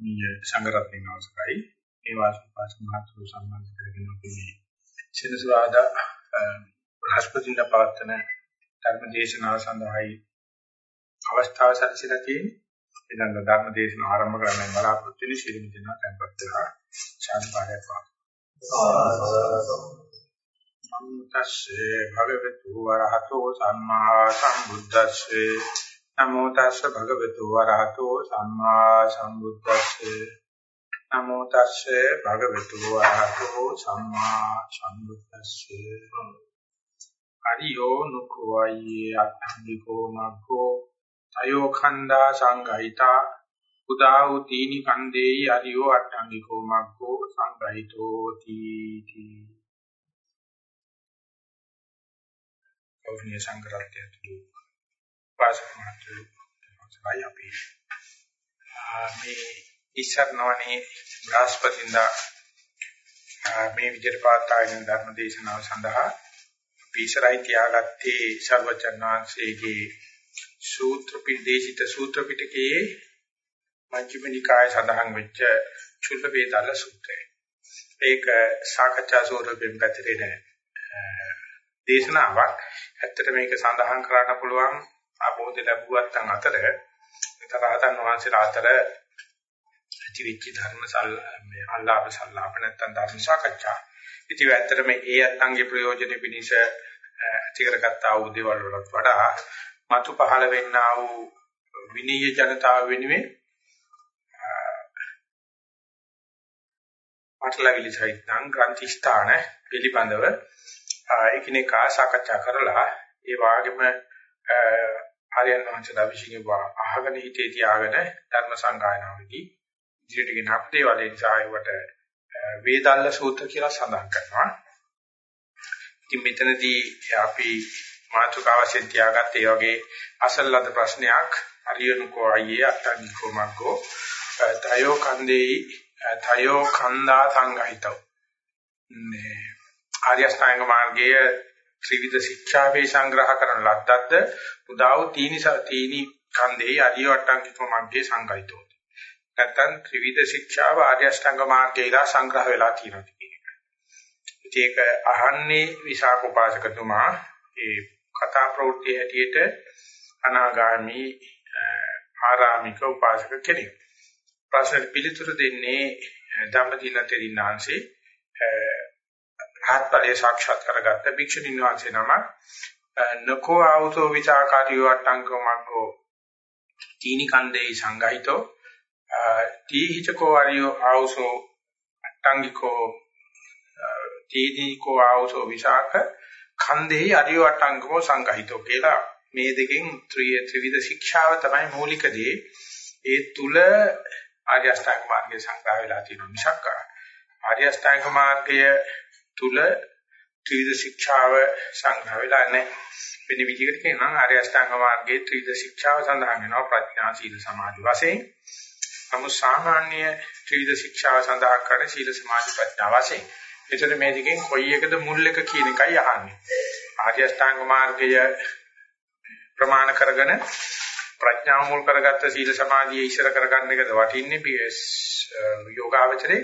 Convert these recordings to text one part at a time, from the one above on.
මේ සංගරත්නයේ අවශ්‍යයි. ඒ වාස්තුපාස මහත්ව සම්බන්ධ කරගෙන අපි සෙනසුරාදා බ්‍රහස්පතින්ද පවත්වන ධර්ම දේශනාව සඳහායි අවස්ථාව සැලසීලා තියෙන්නේ. එදන් ධර්ම දේශන ආරම්භ කරන්න බලාපොරොත්තු වෙන ශිරීම දෙනා tempත් වෙලා ශාන්ති පාඩයක් වාස්තු. භගවතු වරහතෝ සම්මා සම්බුද්දස්සේ නමෝ තස්ස භගවතු වරහතෝ සම්මා සම්බුද්දස්සේ. නමෝ තස්සේ භගවතු වරහතෝ සම්මා සම්බුද්දස්සේ. අරියෝ නුකෝයි අත්ථිකෝ මග්ගෝ. අයෝ khanda සංගහිතා. උදා වූ තීනි කන්දේයි අරියෝ අට්ඨංගිකෝ මග්ගෝ සංගහිතෝ තීති. කෞර්ණ්‍ය සංග්‍රහය තුළු වාසනාතු සබයි අපි මේ ඉස්සරණවනේ බ්‍රහස්පතින්දා මේ විදිහට පාතාගෙන ධර්ම දේශනාව සඳහා අපි ඉස්සරයි තියාගත්තේ සර්වචන්නාංශයේ සූත්‍ර පිදේශිත සූත්‍ර පිටකයේ මජ්ක්‍ධිම නිකාය සඳහන් වෙච්ච චුල්ල වේදාල සූත්‍රය. ඒක සාකච්ඡා ස්වරූපයෙන් පැතිරෙන දේශනාවක්. ඇත්තට මේක සඳහන් කරන්න පුළුවන් ආબોධ ලැබුවත් අතර තරහතන් වහන්සේලා අතර ඇතිවිච්ච ධර්ම සල් මේ අල්ලාප සල්ලාප නැත්තම් ධර්ම සාකච්ඡා. ඉතින් ඇත්තටම ඒ අත්ංගේ ප්‍රයෝජනෙ පිණිස ඇති කරගත්ත ආ වූ දේවල් වලට වඩා මතු පහළ වෙන්නා වූ විනීය ජනතාව වෙනුවෙන් පටලවිලි සහිතං ග්‍රන්ථි ස්ථාන පිළිබඳව එකිනෙකා සාකච්ඡා කරලා ඒ වාගෙම ආර්යයන් වහන්සේලා විශ්ිනේ අහගෙන හිතේ තියාගෙන ධර්ම සංගායනාවේදී ඉදිරියට ගෙන අපේ වල නිසා ඒවට වේදල්ල සූත්‍ර කියලා සඳහන් කරනවා. ඉතින් මෙතනදී අපි මාතෘකාව වශයෙන් තියාගත්ත ඒ වගේ අසල්ලද ප්‍රශ්නයක් හරියනකෝ අයියේ අත්තනිකෝ මග්ගෝ තයෝ කන්දේ තයෝ කන්දා සංගහිතව. මේ ආර්ය අෂ්ටාංග මාර්ගයේ ත්‍රිවිධ ශික්ෂාවේ සංග්‍රහ කරන ලද්දක්ද උදාව තීනි තීනි කන්දේ අරිය වට්ටංකික මග්ගේ සංගයිතෝ නැත්තම් ත්‍රිවිධ ශික්ෂාව ආර්ය අෂ්ටාංග මාර්ගයලා සංග්‍රහ වෙලා තියෙනවා කියන එක. ඒක අහන්නේ විසාක උපාසකතුමා ඒ කතා ප්‍රවෘත්ති හැටියට අනාගාමී ආරාමික උපාසක කෙනෙක්. ප්‍රශ්න පිළිතුරු දෙන්නේ ධම්මදින තෙරින්නාංශේ ආත්පලයේ සාක්ෂාත් කරගත්ත භික්ෂුණීන් වහන්සේ නම නකෝ ආවතෝ විචාකාරියෝ අට්ටංකෝ මග්ගෝ තීනි කන්දේ සංගහිතෝ තීහිචකෝ ආරියෝ ආවසෝ අට්ටංගිකෝ තීදීකෝ ආවසෝ විසාක කන්දේ ආරියෝ අට්ටංගකෝ සංගහිතෝ කියලා මේ දෙකෙන් ත්‍රිවිධ ශික්ෂාව තමයි මූලික දේ. ඒ තුල ආර්ය අෂ්ටාංග මාර්ගයේ සංග්‍රහ වෙලා තියෙන මිසක් ආර්ය අෂ්ටාංග මාර්ගය තුල ත්‍රිවිධ ශික්ෂාව සංග්‍රහ වෙලා නැහැ. වෙන විදිහකට කියනවා ආර්ය අෂ්ටාංග මාර්ගයේ ත්‍රිවිධ ශික්ෂාව සඳහන් වෙනවා ප්‍රඥා සීල සමාධි වශයෙන්. නමුත් සාමාන්‍ය ත්‍රිවිධ ශික්ෂාව සඳහන් කරන සීල සමාධි ප්‍රඥා වශයෙන්. එතන මේ දෙකෙන් කොයි එකද මුල් එක කියන එකයි අහන්නේ. ආර්ය අෂ්ටාංග මාර්ගය ප්‍රමාණ කරගෙන ප්‍රඥාව මුල් කරගත්ත සීල සමාධිය ඉස්සර කරගන්න එකද වටින්නේ PS යෝගාවචරේ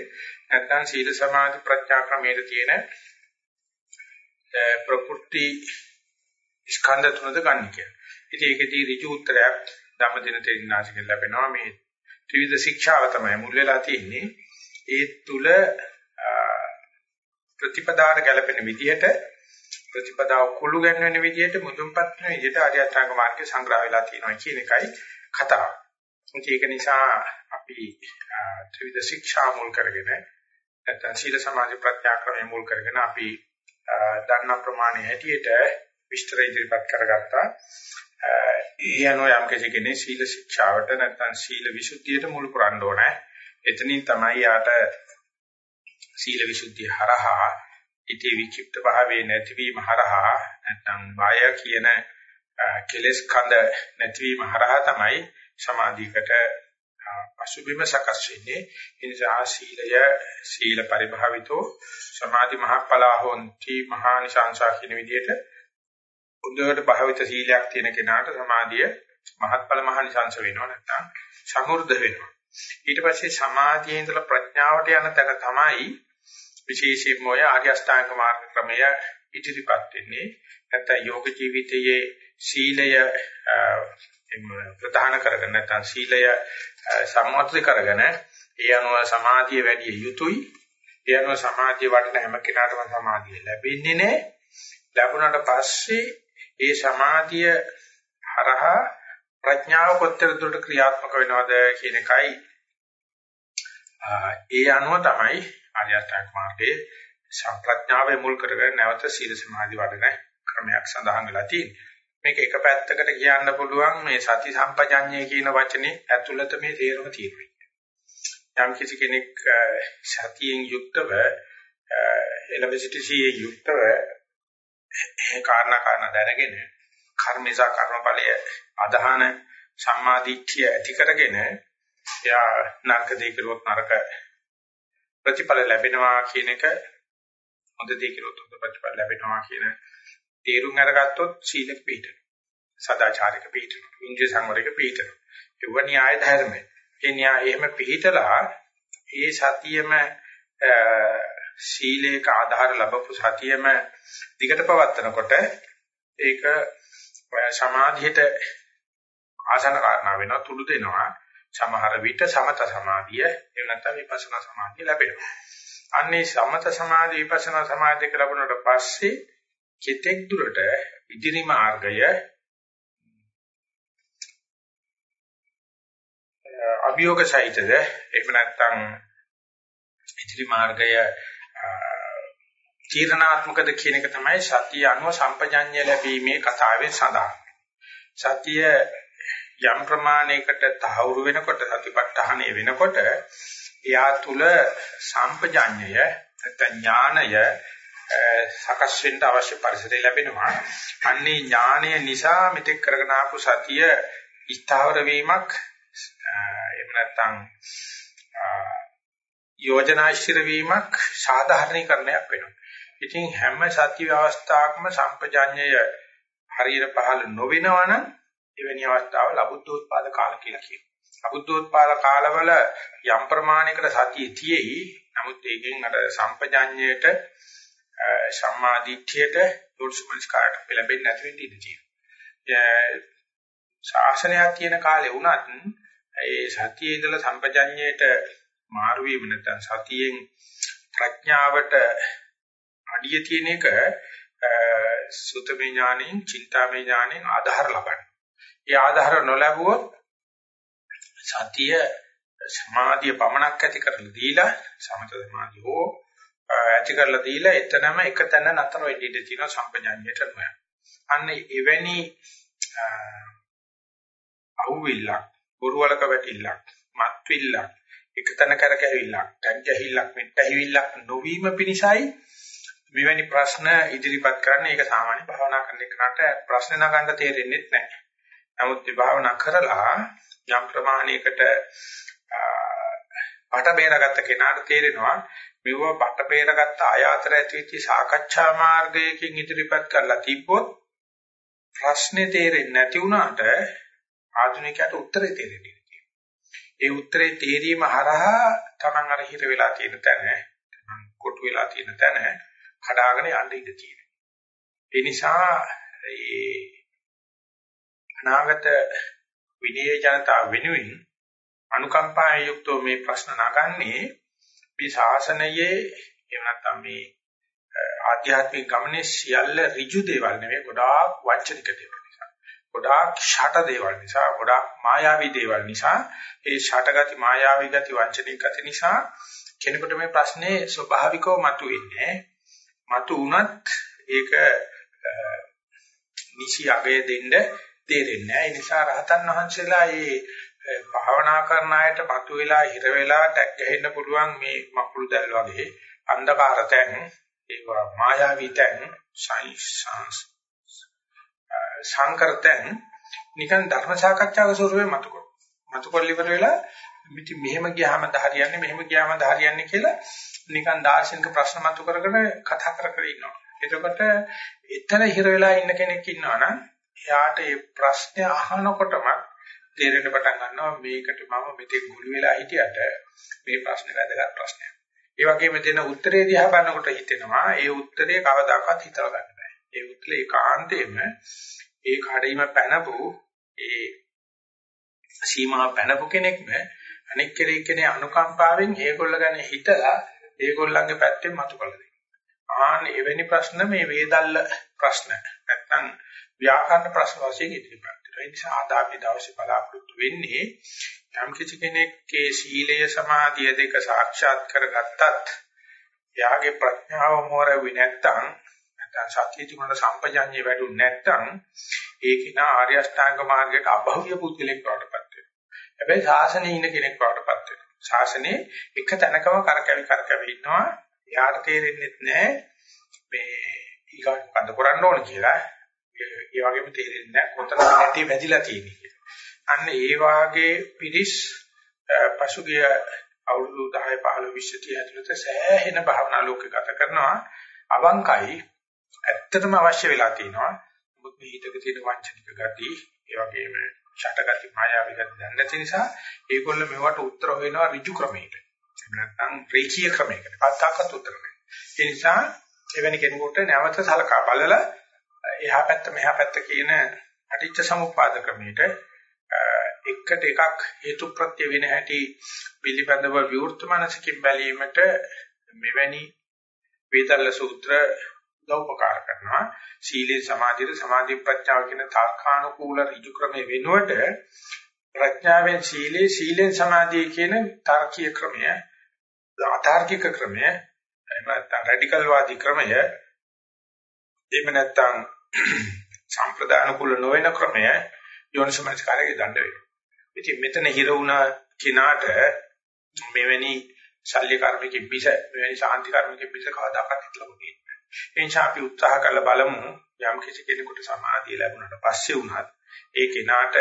නැත්නම් සීල සමාධි ප්‍රඥා ක්‍රමයේ තියෙන ප්‍රකෘති ස්කන්ධ තුනද ගන්න කියලා. ඉතින් ඒකදී ඍජු උත්තරයක් ධම්මදින තෙරින්නාසිකෙන් ලැබෙනවා මේ ත්‍රිවිධ ශික්ෂාව තමයි මුල් වෙලා තියෙන්නේ. ඒ තුල ප්‍රතිපදාට ගැලපෙන විදිහට ප්‍රතිපදාව කුළු ගැන්වෙන විදිහට මුදුන්පත් වෙන විදිහට ආර්යචාංග මාර්ගය සංග්‍රහ වෙලා තියෙනවා කියන එකයි කතාව. ඒක නිසා අපි ත්‍රිවිධ ශික්ෂා මුල් කරගෙන නැත්නම් සීල සමාධි ප්‍රත්‍යා ක්‍රමය මුල් කරගෙන අපි දන්න ප්‍රමාණය හැටියට විස්තර ඉදිරිපත් කරගත්තා. ඒ අනුව යම් කෙනෙක් සීල ශික්ෂාවට නැත්නම් සීල විසුද්ධියට මුල් පුරන්න ඕනේ. එතනින් තමයි යාට සීල විසුද්ධිය හරහා ඉති විචිප්ත භාවයේ නැතිවීම හරහා නැත්නම් බය කියන කෙලෙස් කඳ නැතිවීම හරහා තමයි සමාධියකට පසුබිම සකස් වෙන්නේ ඒ නිසා සීලය සීල පරිභාවිතෝ සමාධි මහපලා හොಂತಿ මහානිසංසා කියන විදිහට හොඳට භාවිත සීලයක් තියෙන කෙනාට සමාධිය මහත්ඵල මහානිසංස වෙනවා නැත්නම් සමෘද්ධ වෙනවා ඊට පස්සේ සමාධියේ ඉඳලා ප්‍රඥාවට යන තැන තමයි විශේෂයෙන්ම ඔය ආර්ය අෂ්ටාංග මාර්ග ක්‍රමය ඉදිරිපත් වෙන්නේ. නැත්නම් යෝග ජීවිතයේ සීලය ප්‍රධාන කරගෙන නැත්නම් සීලය සම්මත කරගෙන ඒ අනුව සමාධිය වැඩි යුතුයි. ඒ අනුව සමාධිය වඩන හැම කෙනාටම සමාධිය ලැබෙන්නේ නැහැ. ලැබුණාට පස්සේ ඒ සමාධිය හරහා ප්‍රඥාව කොතර දුරට ක්‍රියාත්මක වෙනවද කියන එකයි ඒ අනුව තමයි ආර්ය අෂ්ටාංග මාර්ගයේ සම්ප්‍රඥාවේ මුල් කරගෙන නැවත සීල සමාධි වඩන ක්‍රමයක් සඳහන් වෙලා තියෙනවා. මේක එක පැත්තකට කියන්න පුළුවන් මේ සති සම්පජඤ්ඤය කියන වචනේ ඇතුළත මේ තේරුම තියෙනවා. යම් කිසි කෙනෙක් සතියෙන් යුක්තව එලෙවිසිටිසියේ යුක්තව ඒ කාරණා කාරණා දැනගෙන කර්මේසා කර්මඵලය අධහන සම්මාදිට්ඨිය ඇති කරගෙන එයා නරක දෙයක් කරුවොත් නරක ප්‍රතිඵල ලැබෙනවා කියන එක හොඳ දෙයක් කරුවොත් හොඳ ප්‍රතිඵල ලැබෙනවා කියන තේරුම් අරගත්තොත් සීලක පිළිපදින. සදාචාරික පිළිපදින. ඉන්ද්‍රිය සංවරයක පිළිපදින. ඒව න්‍යාය ධර්මයි. ඒ න්‍යාය එහෙම පිළිතලා ඒ සතියෙම සීලේක ආධාර ලැබපු සතියෙම දිගට පවත්නකොට ඒක සමාධියට ආසන කාරණා වෙනවා තුඩු දෙනවා සමහර විට සමත සමාධිය එහෙම නැත්නම් විපස්සනා සමාධිය ලැබෙනවා අන්නේ සමත සමාධි විපස්සනා සමාධිය ලැබුණාට පස්සේ කෙතෙක් දුරට ඉදිරි මාර්ගය අභියෝග සහිතද එහෙම නැත්නම් ඉදිරි මාර්ගය තීරණාත්මකද කියන එක තමයි සතිය අනුව සම්පජඤ්ඤය ලැබීමේ කතාවේ සඳහන්. සතිය යම් ප්‍රමාණයකට තහවුරු වෙනකොට සතිපට්ඨානය වෙනකොට එයා තුල සම්පජඤ්ඤය නැත්නම් ඥානය සකස් වෙන්න අවශ්‍ය පරිසරය ලැබෙනවා. අන්නේ ඥානය නිසා මෙතෙක් කරගෙන ආපු සතිය ස්ථාවර වීමක් එහෙම නැත්නම් යෝජනා ශිර වීමක් සාධාරණීකරණයක් වෙනවා. ඉතින් හැම සත්‍ය අවස්ථාවකම සම්පජඤ්ඤය හරියට පහළ නොවෙනවනම් එවැනි අවස්ථාව ලබුද්ධෝත්පාද කාල කියලා කියනවා. ලබුද්ධෝත්පාද කාලවල යම් ප්‍රමාණයකට සතිය තියෙයි. නමුත් ඒකෙන් අර සම්පජඤ්ඤයට සම්මාදිට්ඨියට යොල්සුමස්කාරට පෙළඹෙන්නේ නැති වෙන්න ඉඩ තියෙනවා. ශාසනයක් තියෙන කාලේ වුණත් ඒ සතියේ ඉඳලා සම්පජඤ්ඤයට මාරු වීම නැත්නම් සතියෙන් ප්‍රඥාවට අඩිය තියෙන එක සුතමේ ඥානෙන්, චින්තාමේ ඥානෙන් ආධාර ලබන්න. ඒ ආධාර නොලැබුවොත් සතිය සමාධිය පමණක් ඇති කරලා දීලා සමත සමාධිය හෝ ඇති කරලා දීලා එතනම එක තැන නතර වෙන්න ඉඩ තියෙනවා සම්පජාඤ්ඤයට නොයන්. අන්න එවැනි අහුවිල්ලක්, බොරුවලක වැටිල්ලක්, මත්විල්ලක්, එක තැන කරකැවිල්ලක්, ටැංගැහිල්ලක්, මෙට්ටැහිවිල්ලක් නොවීම පිණිසයි මෙවැනි ප්‍රශ්න ඉදිරිපත් කරන්නේ. ඒක සාමාන්‍ය භාවනා කරන එකට ප්‍රශ්න නගන්න තේරෙන්නේ නැහැ. නමුත් මේ භාවනා කරලා යම් ප්‍රමාණයකට පට බේරගත්ත කෙනාට තේරෙනවා මෙව පට බේරගත්ත ආයතර ඇතිවෙච්ච සාකච්ඡා මාර්ගයකින් ඉදිරිපත් කරලා තිබ්බොත් ප්‍රශ්නේ තේරෙන්නේ නැති වුණාට ආධුනිකයට උත්තරේ තේරෙන්නේ ඒ උත්තරේ තේරීම හරහා Taman අර හිර වෙලා තියෙන තැන Taman කොටු වෙලා තියෙන තැන කඩාගෙන යන්න ඉඩ තියෙනවා. ඒ නිසා ඒ අනාගත විනය ජනතාව වෙනුවෙන් අනුකම්පාවෙන් යුක්තව මේ ප්‍රශ්න නගන්නේ මේ ශාසනයේ එහෙම නැත්නම් මේ ආධ්‍යාත්මික ගමනේ සියල්ල ඍජු දේවල් නෙවෙයි ගොඩාක් වංචනික දේවල් නිසා. ගොඩාක් ෂට දේවල් නිසා, ගොඩාක් මායාවී දේවල් නිසා, ඒ ෂටගති මායාවී ගති වංචනික ගති නිසා කෙනෙකුට මේ ප්‍රශ්නේ ස්වභාවිකව මතුවෙන්නේ. මතු වුණත් ඒක නිසි අගය දෙන්න තේරෙන්නේ නැහැ. ඒ නිසා රහතන් වහන්සේලා මේ භාවනා කරන අයට මතුවලා හිර වෙලා ටැග් ගහෙන්න පුළුවන් මේ මකුළු දැල් වගේ අන්ධකාර තැන් ඒවා මායාවී තැන් සයින්ස් සංකරතෙන් නිකන් ධර්ම සාකච්ඡාවක ස්වරූපේ මතුකො මතුකොල්ල ඉවර වෙලා ඉතින් මෙහෙම ගියාම හරියන්නේ මෙහෙම ගියාම හරියන්නේ කියලා නිකන් දාර්ශනික ප්‍රශ්න මතු කරගෙන කතා කර කර ඉන්නවා. එතකොට එතන හිර වෙලා ඉන්න කෙනෙක් ඉන්නවා නම් එයාට මේ ප්‍රශ්නේ අහනකොටම තේරෙන්න පටන් ගන්නවා මේකට මම මෙතෙක් ගුළු වෙලා හිටියට මේ ප්‍රශ්නේ වැදගත් ප්‍රශ්නයක්. ඒ වගේම දෙන උත්තරේ දිහා බලනකොට හිතෙනවා ඒ උත්තරේ කවදාකවත් හිතලා ගන්න බෑ. ඒ උත්තරේ ඒකාන්තයෙන්ම ඒ කඩේම පැනපු ඒ සීමා පැනපු කෙනෙක්ම අනෙක් කෙනෙක් කෙනේ අනුකම්පාවෙන් ඒගොල්ල ගැන හිතලා ඒගොල්ලන්ගේ පැත්තෙන් මතු කළ දෙනවා. ආන්න එවැනි ප්‍රශ්න මේ වේදල්ල ප්‍රශ්න නැත්නම් ව්‍යාකරණ ප්‍රශ්න වශයෙන් ඉදිරිපත් වෙනවා. ඒ නිසා ආද අපි දවසේ බලාපොරොත්තු වෙන්නේ යම් කිසි කෙනෙක්ගේ සීලය සමාධිය දෙක සාක්ෂාත් කරගත්තත් එයාගේ ප්‍රඥාව මෝර වෙ නැත්තම් නැත්නම් සත්‍ය තුනට සම්පජඤ්ඤය වැඩුනේ නැත්තම් ඒ කිනා ආර්ය අෂ්ටාංග මාර්ගයට අභව්‍ය පුද්ගලෙක් වඩපත් වෙනවා. හැබැයි ශාසනයේ ඉන්න කෙනෙක් වඩපත් වෙනවා. ශාසනයේ එක තැනකම කරකැවි කරකැවි ඉන්නවා. එයාට තේරෙන්නේ නැහැ මේ ඊගාට මොකද කරන්න ඕන කියලා. ඒ වගේම තේරෙන්නේ නැහැ කොතනද නැටි වැදිලා තියෙන්නේ කියලා. අන්න ඒ වාගේ පිරිස් පසුගිය අවුරුදු 10 15 20 30 ඇතුළත සෑහෙන භාවනා ලෝකේ ගත කරනවා. අවංකයි ඇත්තටම අවශ්‍ය වෙලා තියෙනවා. මොකද මේ හිතක තියෙන වංචනික ගති, ඒ වගේම ෂටගති මායාවී ගති දැන නැති නිසා ඒගොල්ල මෙවට උත්තර හොයනවා ඍජු ක්‍රමයකට. එහෙම නැත්නම් රේඛීය ක්‍රමයකට. පත්තාකත් උත්තර නැහැ. ඒ නිසා එවැනි කෙනෙකුට නැවත සලකා බලලා එහා පැත්ත මෙහා පැත්ත කියන අටිච්ච සමුප්පාද ක්‍රමයට එකට එකක් හේතු ප්‍රත්‍ය වෙන හැටි පිළිබඳව විවෘත මනසකින් බැලීමට මෙවැනි වේදල්ල සූත්‍ර උදව්පකාර කරනවා. සීලේ සමාධියේ සමාධි ප්‍රඥාව කියන තාර්කානුකූල ඍජු ක්‍රමයේ වෙනුවට ප්‍රඥාවෙන් සීලේ සීලෙන් සමාධිය කියන තාර්කීය ක්‍රමය අතාර්කික ක්‍රමය එහෙම නැත්නම් රැඩිකල් වාදී ක්‍රමය එහෙම නැත්නම් සම්ප්‍රදානුකූල නොවන ක්‍රමය යෝනිසමනස්කාරයේ දඬ වෙනවා. ඉතින් මෙතන හිර වුණ කිනාට මෙවැනි ශල්‍ය කර්මිකෙ පිස මෙවැනි ශාන්ති කර්මිකෙ පිස කවදාකවත් හිතලා මොකද ඒ නිසා අපි උත්සාහ කරලා බලමු යම් කිසි කෙනෙකුට සමාධිය ලැබුණාට පස්සේ වුණත් ඒ කෙනාට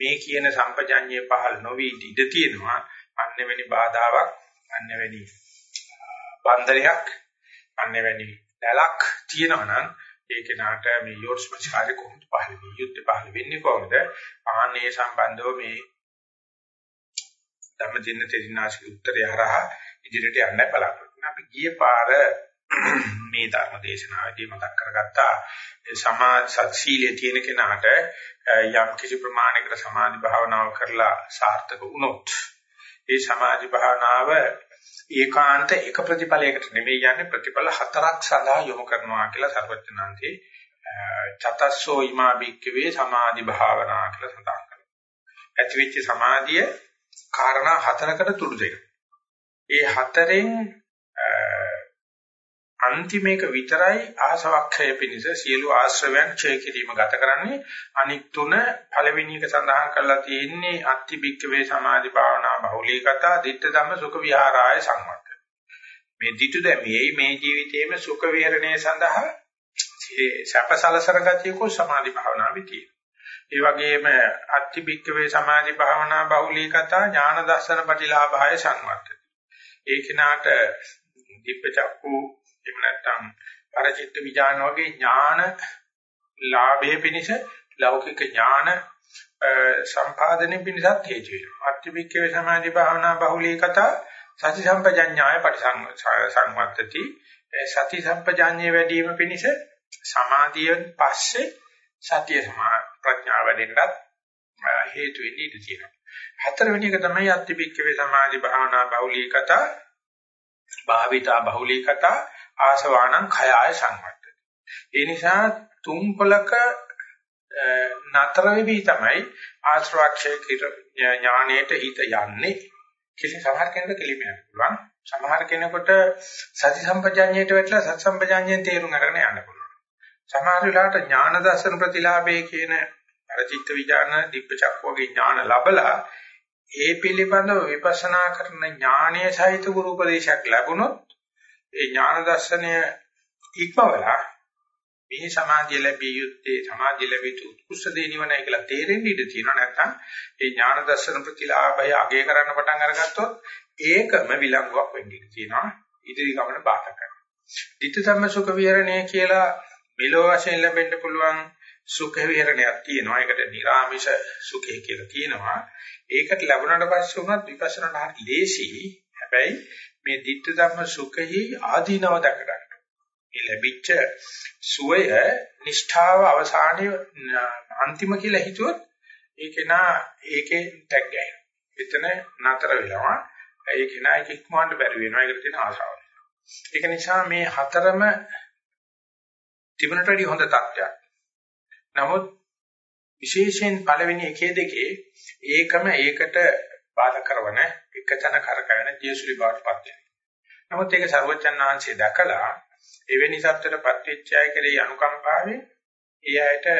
මේ කියන සම්පජඤ්ඤය පහළ නොවි ඉඳ තියෙනවා අන්නෙවැනි බාධාවක් අන්නෙවැනි බන්ධනයක් අන්නෙවැනි දැලක් තියෙනවා නම් ඒ කෙනාට මේ යෝර්ස්මච් කාර්ය කොහොමද පහළ වෙන්නේ? යුද්ධ පහළ වෙන්නේ කොහොමද? ආන්නේ සම්බන්ධව මේ ධම්මදින්න තෙරිනාශි උත්තරය හරහා ඉදිරියට යන්න බලාපොරොත්තු වෙනවා. අපි ගියේ පාර මේ ධර්ම දේශනාවේදී මතක් කරගත්තා. සමා සත්ශීලයේ තියෙන කෙනාට යම් කිසි ප්‍රමාණයකට සමාධි භාවනාව කරලා සාර්ථක වුණොත් ඒ සමාධි භාවනාව ඒකාන්ත එක ප්‍රතිඵලයකට නෙමෙයි යන්නේ ප්‍රතිඵල හතරක් සඳහා යොමු කරනවා කියලා සර්වඥාන්තේ චතස්සෝ ීමා භික්කවේ සමාධි භාවනා කියලා සඳහන් කරනවා. ඇතිවෙච්ච සමාධිය කාරණා හතරකට තුඩු දෙනවා. ඒ හතරෙන් අන්තිමේක විතරයි ආසවක්ඛය පිණිස සියලු ආශ්‍රවයන් ඡය කිරීම ගත කරන්නේ අනික් තුන පළවෙනි එක සඳහන් කරලා තියෙන්නේ අත්ති බික්කවේ සමාධි භාවනා බහුලීකතා ditta ධම්ම සුඛ විහාරාය සංවර්ධ මේ ditu දැමේ මේ ජීවිතයේම සුඛ විහරණය සඳහා සැපසලසර ගතියකෝ සමාධි භාවනාවේ තියෙනවා ඒ වගේම අත්ති බික්කවේ සමාධි භාවනා බහුලීකතා ඥාන දර්ශන ප්‍රතිලාභාය සංවර්ධ ඒ කිනාට දිප්පචක්කු එහෙම නැත්නම් පරචිත්ත විඥාන වගේ ඥාන ලාභයේ පිණිස ලෞකික ඥාන සම්පාදනයේ පිණිසත් හේතු වෙනවා. අත්‍යවික්කේ සමාධි භාවනා බහුලීකත සති සම්පජඤ්ඤාය පරිසංවත්තති සති සම්පජඤ්ඤේ වැඩි වීම පිණිස සමාධියෙන් පස්සේ සතිය සමා ප්‍රඥාව වැඩෙන්නත් හේතු වෙන්නේ ඉඳී තියෙනවා. හතරවෙනි එක තමයි අත්‍යවික්කේ සමාධි භාවනා බහුලීකත භාවිතා බහුලීකත ආසවාණං khයාය සංවත්තති. ඒ නිසා තුම්පලක නතර වෙවි තමයි ආශ්‍රවක්ෂය ඥාණයට හිත යන්නේ. කිසි සමහර කෙනෙකුට කෙලිමයක් පුළුවන්. සමහර කෙනෙකුට සති සම්පජාඤ්ඤයට වැටලා සත් සම්පජාඤ්ඤයෙන් තේරුම් අරගෙන යන්න පුළුවන්. සමහර වෙලාවට ඥාන දර්ශන ප්‍රතිලාභයේ කියන අරචිත්ත විඥාන දිබ්බචක් වගේ ඥාන ලැබලා ඒ පිළිබඳව විපස්සනා කරන ඥානීය සහිත ගුරු උපදේශයක් ලැබුණොත් ඒ ඥාන දර්ශනය ඉක්මවලා මේ සමාධිය ලැබිය යුත්තේ සමාධිය ලැබිතු උත්කෘෂ්ඨ දේ නිවනයි කියලා තේරෙන්න ඉඩ තියෙනවා නැත්නම් ඒ ඥාන දර්ශන ප්‍රතිලාභය අගය කරන්න පටන් අරගත්තොත් ඒකම විලංගුවක් වෙන්න ඉඩ තියෙනවා ඉදිරි ගමන බාධා කරනවා. ditthi dhamma sukha viharane කියලා මෙලෝ වශයෙන් ලැබෙන්න පුළුවන් සුඛ විහරණයක් තියෙනවා. ඒකට නිර්ාමිෂ සුඛය කියලා කියනවා. ඒකට ලැබුණාට පස්සේ උනත් විපස්සනාට හරි ලේසි. හැබැයි මේ ditta ධම්ම සුඛෙහි ආදීනව දැක ගන්න. මේ ලැබිච්ච සුවය නිෂ්ඨාව අවසානයේ අන්තිම කියලා හිතුවොත් ඒක නා ඒකේ ටැග් ගහනවා. එතන නතර වෙනවා. ඒක නා ඒක ඉක්මවන්න බැරි වෙනවා. ඒකට තියෙන ආශාව. ඒක නිසා මේ හතරම තිබුණට වඩා හොඳ තත්ත්වයක්. නමුත් විශේෂයෙන් පළවෙනි එකේ දෙකේ ඒකම ඒකට බාධා කරන එකතන කරකැවෙන ජීසුලි බවටපත් වෙනවා. නමුත් ඒක ਸਰවචන්නාංශය දැකලා එවැනි සත්‍යයටපත් වෙච්ච අය කෙරෙහි අනුකම්පාවෙන් ඒ අයට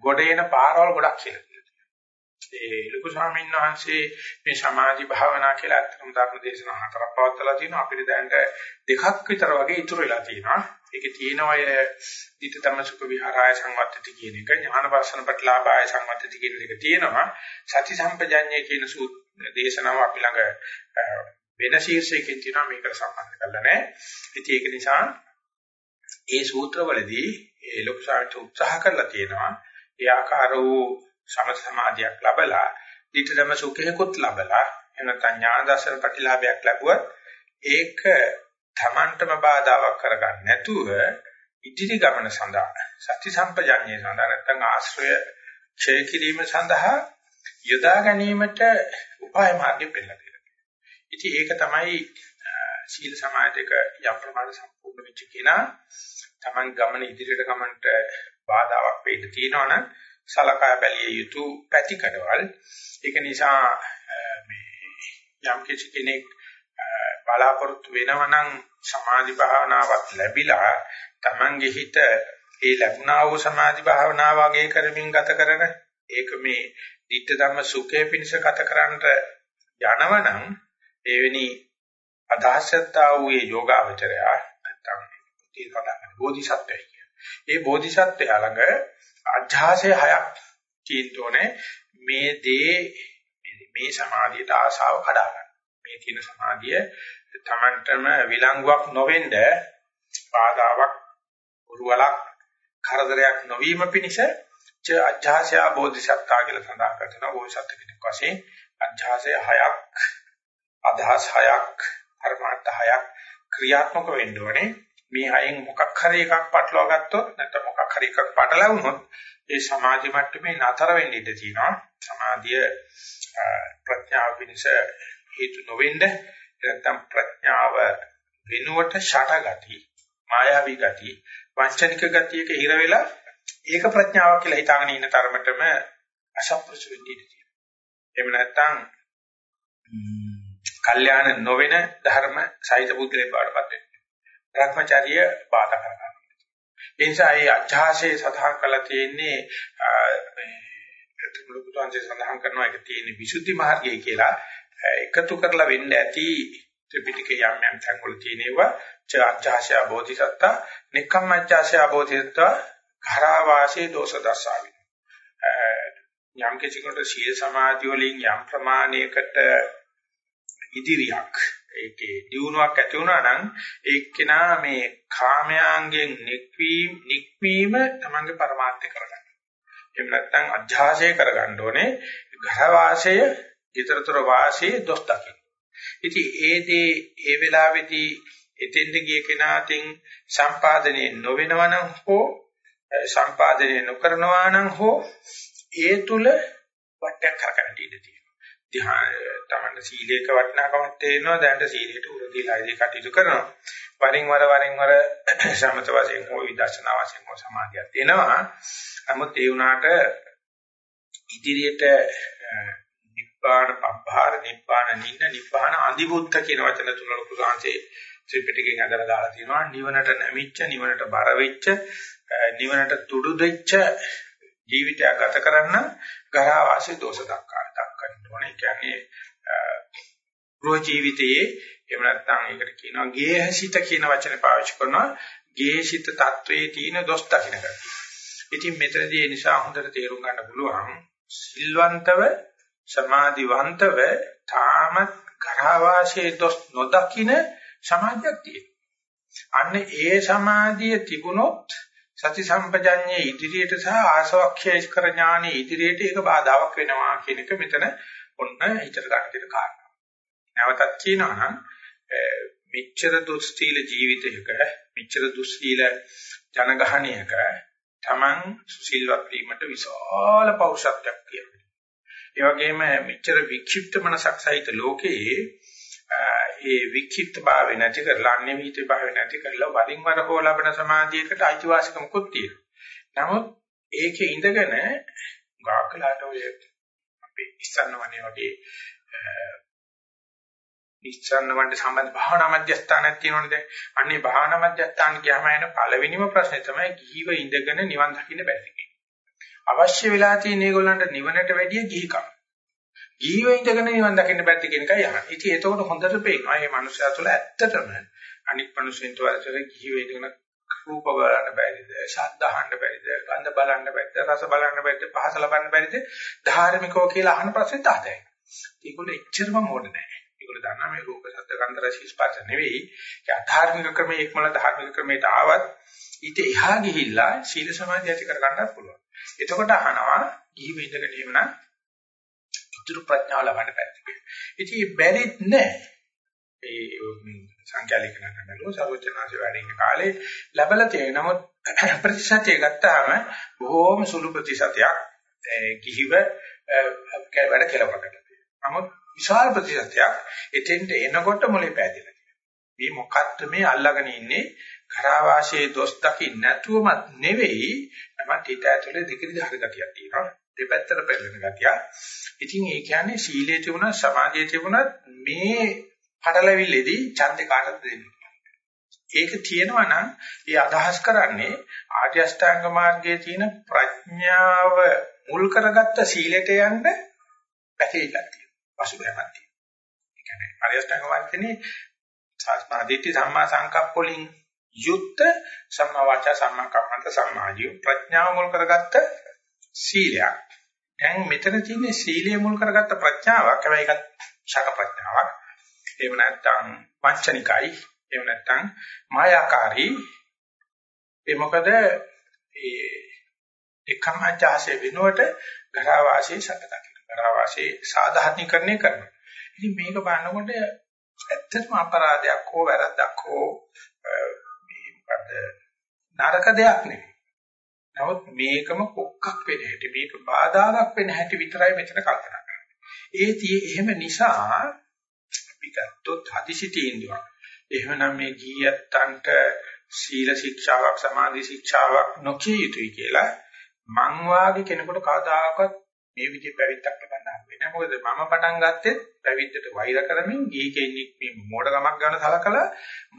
ගොඩ එන පාරවල් ගොඩක් කියලා ඒ ලොකු ස්වාමීන් වහන්සේ මේ සමාධි භාවනා කියලා අත්‍යවම ධර්ම දේශනා හතරක් පවත්ලා තිනවා අපිට දැනට දෙකක් විතර වගේ ඉතුරු වෙලා තියෙනවා. ඒකේ තියෙනවා අය ditthතම සුඛ විහාරාය සංවත්තති කියන එක ඥානපස්සන ප්‍රතිලාභාය සංවත්තති කියන එක තියෙනවා. සති සම්පජඤ්ඤය කියන සූත් දේශනාව අපි ළඟ වෙන ශීර්ෂයකින් තියෙනවා. මේකට සම්බන්ධ කරලා නැහැ ඉතින් ඒක නිසා ඒ සූත්‍රවලදී ඒ ලොකු සාහිත්‍ය උත්සාහ කරලා තියෙනවා ඒ ආකාර වූ සමත සමාධියක් ලැබලා ධිටදම සුඛයකුත් ලැබලා එනත ඥාන දර්ශන ප්‍රතිලාභයක් ලැබුවත් ඒක තමන්ටම බාධාවක් කරගන්න නැතුව ඉදිරි ගමන සඳහා සත්‍ය සම්පජාඤ්ඤය සඳහා නැත්නම් ආශ්‍රය ක්ෂය කිරීම සඳහා යොදා ගැනීමට උපාය මාර්ගෙ පෙන්නලා දෙනවා. ඉතින් ඒක තමයි සීල සමාධියක යම් ප්‍රමාණ සම්පූර්ණ වෙච්ච කෙනා තමන් ගමන ඉදිරියට ගමන්ට බාධාවක් වෙන්න තියෙනවනම් සලකා බැලිය යුතු පැතිකඩවල් ඒක නිසා මේ යම් කිසි කෙනෙක් බලාපොරොත්තු වෙනවනම් සමාධි භාවනාවක් ලැබිලා Tamange හිත ඒ ලැබුණා වූ සමාධි භාවනාව වගේ කරමින් ගත කරන ඒක මේ ධිට්ඨ ධම්ම සුඛේ පිණිස ගත කරන්නට යනවනම් එවැනි අදහසත්තා වූ ඒ යෝගාවචරය නැත්තම් තීරණ බෝධිසත්වයි කිය. ඒ බෝධිසත්වය ළඟ අධ්‍යාසය හයක් තියෙන්නේ මේ දේ මේ සමාධියට ආශාව කඩා ගන්න. මේ තියෙන සමාධිය Tamanටම විලංගුවක් නොවෙන්න බාධාවක් උරුවලක් කරදරයක් නොවීම පිණිස ච අධ්‍යාසය බෝධිසත්තා කියලා සඳහන් කරනවා. බෝධිසත්ව කෙනෙක් වශයෙන් අධ්‍යාසය හයක් අදහස් හයක් පරමාර්ථ හයක් ක්‍රියාත්මක වෙන්න ඕනේ. මේ හයෙන් මොකක් හරි එකක් පටලවා ගත්තොත් නැත්නම් මොකක් හරි එකක් පටලවුනොත් ඒ සමාධි මට්ටමේ නතර වෙන්න ඉඩ තියෙනවා. සමාධිය ප්‍රඥාව පිණිස හේතු නොවෙන්න නැත්නම් ප්‍රඥාව වෙනුවට ෂටගති, මායාවී ගති, වංචනික ගතියක හිර වෙලා ඒක ප්‍රඥාවක් කියලා හිතාගෙන ඉන්න තරමටම අසප්පුරුෂ වෙන්න ඉඩ තියෙනවා. එහෙම නැත්නම් කල්යාණ නොවන ධර්ම සහිත බුද්ධලේ බාටපත් වෙනවා. භ්‍රමචර්ය බාධා කරනවා. ඒ නිසා මේ අධ්‍යාසයේ සඳහන් කරලා තියෙන්නේ මේ බුදුන්සේ සඳහන් කරනවා ඒක තියෙන්නේ විසුද්ධි මාර්ගය කියලා එකතු කරලා වෙන්න ඇති ත්‍රිපිටකයේ යම් යම් තැන්වල තියෙනවා ච අධ්‍යාසය බෝධිසත්ත නික්කම්මච්ඡාසය බෝධිසත්ත ඝරාවාසේ දෝෂ දස්සාවි යම් කිසිකට සීල සමාධි වලින් යම් ප්‍රමාණයකට ඉදිරියක් ඒකේ දියුණුවක් ඇති වුණා නම් ඒකේනා මේ කාමයාංගෙන් නික්වීම නික්වීම තමන්ගේ પરමාර්ථය කරගන්න. එහෙම නැත්නම් අධ්‍යාසය කරගන්න ඕනේ. ග්‍රහ වාසය, ඊතරතර වාසයේ දොස් දකින්න. ඉතින් ඒ දේ ඒ වෙලාවේදී එතෙන්ද ගිය කෙනාටින් සම්පාදනයේ නොවෙනවනම් හෝ සම්පාදනය නොකරනවා නම් හෝ ඒ තුල වටයක් කරකැවෙන්න ඉඩ තියෙනවා. ධ්‍යාන තමන්න සීලේක වටිනාකමක් තේරෙනවා දැනට සීලයට උර දීලා ඉදී කටයුතු කරනවා. වරින් වර වරින් වර සමත වශයෙන් හෝ විදර්ශනා වශයෙන් හෝ සමාධියක් එනවා නමුත් ඒ වුණාට ඉදිරියට නිබ්බාන පබ්බාර නිබ්බාන නින්න නිබ්බාන අදිබුද්ධ කියන වචන තුන ලොකු සංසේ ත්‍රිපිටකයෙන් අදලා දාලා තියෙනවා. නිවනට නැමිච්ච නිවනට බර වෙච්ච නිවනට තුඩු දෙච්ච ජීවිතයක් ගත කරන්න ගරා වාසේ දෝෂ දක්වා. දක්වන්න ඕනේ. කියන්නේ ගෘහ ජීවිතයේ එහෙම නැත්නම් ඒකට කියනවා ගේහසිත කියන වචනේ පාවිච්චි කරනවා. ගේහසිත තත්වයේ තියෙන දොස් දකින්න ගතිය. ඉතින් මෙතනදී ඒ නිසා හොඳට තේරුම් ගන්න පුළුවන් සිල්වන්තව සමාධිවන්තව තාමත් ගරා වාසේ දොස් නොදකින සමාධියක් තියෙනවා. අන්න ඒ සමාධිය තිබුණොත් සති සම්පජඤ්ඤේ ඉදිරියට සහ ආසවක්ඛ්‍ය කර ඥානෙ ඉදිරියට ඒක බාධාවක් වෙනවා කියන එක මෙතන ඔන්න හිතට ගන්න දෙන කාරණා. නැවතත් කියනවා නම් මෙච්චර දුස්සීල ජීවිතයක මෙච්චර දුස්සීල ජනගහණයක Taman සුසිල්වත් වීමට විශාල පෞරුෂත්වයක් කියනවා. ඒ වගේම මෙච්චර වික්ෂිප්ත මනසක් සහිත ලෝකයේ ඒ වික්ෂිප්ත භාවය නැති කරලා අනිවිත භාවය නැති කරලා වරින් වර හෝ ලබන සමාධියකට අයිතිවාසිකමකුත් තියෙනවා. නමුත් ඒකේ ඉඳගෙන ගාකලාට ඔය අපේ ඉස්සන්නවනේ වගේ ඉස්සන්න වන්ට සම්බන්ධ භාවනා මධ්‍යස්ථානයක් තියෙනවනේ දැන්. අන්නේ භාවනා මධ්‍යස්ථාන ගියාම එන පළවෙනිම ප්‍රශ්නේ තමයි ගිහිව ඉඳගෙන නිවන් දකින්න බැරි අවශ්‍ය වෙලා තියෙන ඒගොල්ලන්ට නිවනට වැඩිය ගිහිකම. ගිහිව ඉඳගෙන නිවන් දකින්න බැරිද කියන එකයි අහන්නේ. ඉතින් එතකොට හොඳට පේනවා මේ මනුස්සයා තුළ ඇත්තටම අනික් මනුස්සෙන් තුළ ගිහිව ඉඳගෙන රූප බලන්න බැරිද, ශබ්ද අහන්න බැරිද, ගන්ධ බලන්න බැරිද, රස බලන්න බැරිද, පහස ලබන්න බැරිද, ධාර්මිකෝ කියලා අහන ප්‍රශ්නෙත් අහදැයි. ඒගොල්ලෝ එච්චරම මොඩ නැහැ. ඒගොල්ලෝ දන්නා මේ රූප ශබ්ද ගන්ධ රස ස්පර්ශ නෙවෙයි. ඒ අධාර්මික ක්‍රමයේ ඉක්මල ධාර්මික ක්‍රමයට ආවත් ඊට එහා ගිහිල්ලා සීල සමාධිය ඇති කර ගන්නත් පුළුවන්. එතකොට අහනවා ගිහි වෙඳගෙන එවන ඉතුරු ප්‍රඥාව ලබන්න බැහැ. ඉතින් බැරිත් නෑ. ඒ සංඛ්‍යාලිකන කරනලු සර්වචනාංශ වැඩින කාලේ ලැබලා තියෙන නමුත් ප්‍රතිශතය ගත්තාම බොහෝම සුළු ප්‍රතිශතයක් ගිහිව වැඩ කෙලවර කරලා තියෙනවා. නමුත් විශාල ප්‍රතිශතයක් එතෙන්ට එනකොට මොලේ පෑදෙලා තියෙනවා. මේ මොකක්ද මේ අල්ලගෙන ඉන්නේ කරාවාශයේ දොස් දකින්න නැතුවමත් නෙවෙයි මට හිත ඇතුලේ දෙකෙදි හරි ගතියක් තියෙනවා. දෙපැත්තට පෙරලෙන ගතිය. ඉතින් ඒ කියන්නේ සීලයේ තිබුණා සමාධියේ තිබුණත් මේ පටලැවිල්ලේදී ඡන්දේ කාටද දෙන්නේ. ඒක තියෙනවා නම් ඒ අදහස් කරන්නේ ආර්ය අෂ්ටාංග මාර්ගයේ තියෙන ප්‍රඥාව මුල් කරගත්ත සීලයට යන්න පැහැදිලිලා තියෙනවා. පසුබෑමක් තියෙනවා. ඒ කියන්නේ ආර්ය අෂ්ටාංග මාර්ගයේ සාස්මාදිට්ඨි සම්මා සංකප්ප වලින් යුක්ත සම්මා වාචා සම්මා කම්මන්ත සම්මාජීව ප්‍රඥාව මුල් කරගත්ත සීලයක්. දැන් මෙතන තියෙන්නේ සීලය මුල් කරගත්ත ප්‍රඥාවක්. හැබැයි ඒකත් ශක ප්‍රඥාවක්. එහෙම නැත්නම් වංචනිකයි. එහෙම නැත්නම් මායාකාරී. ඒ මොකද ඒ එකම ඡාසයේ විනුවට ගරාවාසී සකදකින. ගරාවාසී සාධාරණීකරණය කරනවා. ඉතින් මේක බලනකොට ඇත්තටම අපරාධයක් හෝ වැරද්දක් හෝ මොකද නරක දෙයක් නෙවෙයි. නමුත් මේකම කොක්කක් වෙන හැටි මේක බාධාවක් වෙන හැටි විතරයි මෙතන කල්පනා කරන්නේ. ඒ tie එහෙම නිසා අපි ගත්තොත් හදිසි තීන්දුවක්. එහෙමනම් මේ ගීයත්තන්ට සීල ශික්ෂාවක් සමාධි ශික්ෂාවක් නොකිය යුතුයි කියලා මං වාගේ කෙනෙකුට කවදාකවත් මේ විදිහේ පැවිද්දක් ලබන්න හම්බෙන්නේ නැහැ. මොකද මම පටන් ගත්තේ පැවිද්දට වෛර කරමින් ගීකෙන් මේ මෝඩකමක් ගන්න සලකලා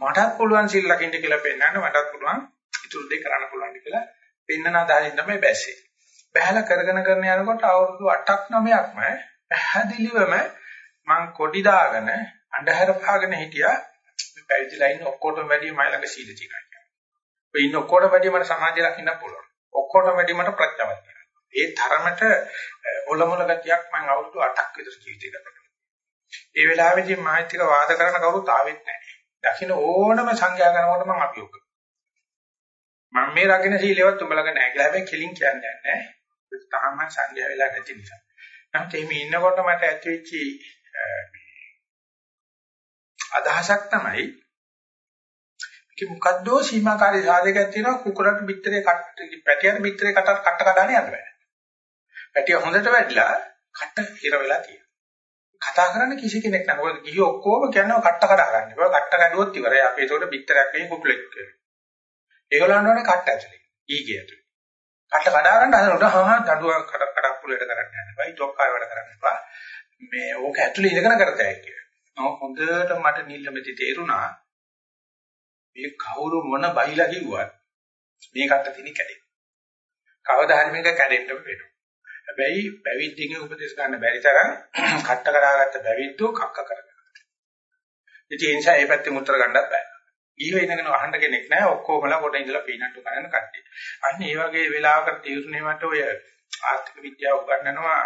මටත් පුළුවන් සිල් ලකින්න කියලා පෙන්නන්න මටත් පුළුවන් ඉතුරු දෙක කරන්න පුළුවන් කියලා පෙන්නන අදහසින් තමයි බැස්සේ. බහැලා කරගෙන කරන යනකොට අවුරුදු 8ක් 9ක්ම පැහැදිලිවම මං කොඩි දාගෙන අඳුර පාගෙන හිටියා මේ පැවිදිලා ඉන්න ඔක්කොටම වැඩිය මයි ළඟ සීල තියෙනවා කියන්නේ. ඔය ඉන්න ඔක්කොටම වැඩිය මට සමාධිය රකින්න පුළුවන්. ඔක්කොටම වැඩිය මට ප්‍රඥාවක් තියෙනවා. ඒ තරමට ඔලොමල ගතියක් මම අවුරුදු 8ක් විතර ජීවිතේ ගත කළා. ඒ වෙලාවේදී මායිතික වාද කරන කවුරුත් ආවෙත් නැහැ. දකින්න ඕනම සංඥා කරනකොට මම අභියෝග කරනවා. මම මේ රකින්න සීලෙවත් උඹලක නැහැ කියලා හැබැයි කෙලින් කියන්නේ නැහැ. ඒක තාම සංඥා වෙලා නැති නිසා. නමුත් එහෙම ඉන්නකොට මට ඇතිවෙච්ච අදහසක් තමයි ඒක මොකද්ද සීමාකාරී සාධකයක් තියෙනවා කුකුරට පිටරේ කට පැටියට පිටරේ කට කට කඩානේ යන්න බෑ. පැටිය හොඳට වැටිලා කට හිර වෙලා තියෙනවා. කතා කරන්න කිසි කෙනෙක් නැහැ. මොකද ගිහි ඔක්කොම කියනවා කට කඩා ගන්න. ඒක කට කඩුවොත් ඉවරයි. අපි ඒකට පිටරයක් නෙවෙයි කුකුලෙක් කියලා. ඒගොල්ලන්ට ඕනේ කට ඇතුලේ. ඊගේ ඇතුලේ. කට කඩා ගන්න හදනකොට හා දඩුවක් කඩ කඩක් පුලේට කරන්න යන්න බෑ. ඩොක්කාය වැඩ කරන්න එපා. මේ ඕක ඇතුලේ ඉඳගෙන කරතයි කියලා. නෝ හොඳට මට නිල්ලමෙති තේරුණා මේ කවුරු මොන බයිලා කිව්වත් මේකට තියෙන කැඩේ. කවදා හරි මේක කැඩෙන්න වෙනවා. හැබැයි පැවිද්දගේ උපදේශ ගන්න බැරි තරම් කට්ට කරාගත්ත පැවිද්දෝ කක්ක කරගන්නවා. ඉතින් ඒ නිසා මේ පැත්තෙන් උත්තර ගන්නත් බෑ. ඊව ඉඳගෙන අහන්න කෙනෙක් නැහැ ඔක්කොමලා කොට ඉඳලා පීනට්ටු කරන කට්ටිය. අන්න ඒ වගේ වෙලාවකට තීරණේ මට ඔය ආර්ථික විද්‍යාව උගන්වනවා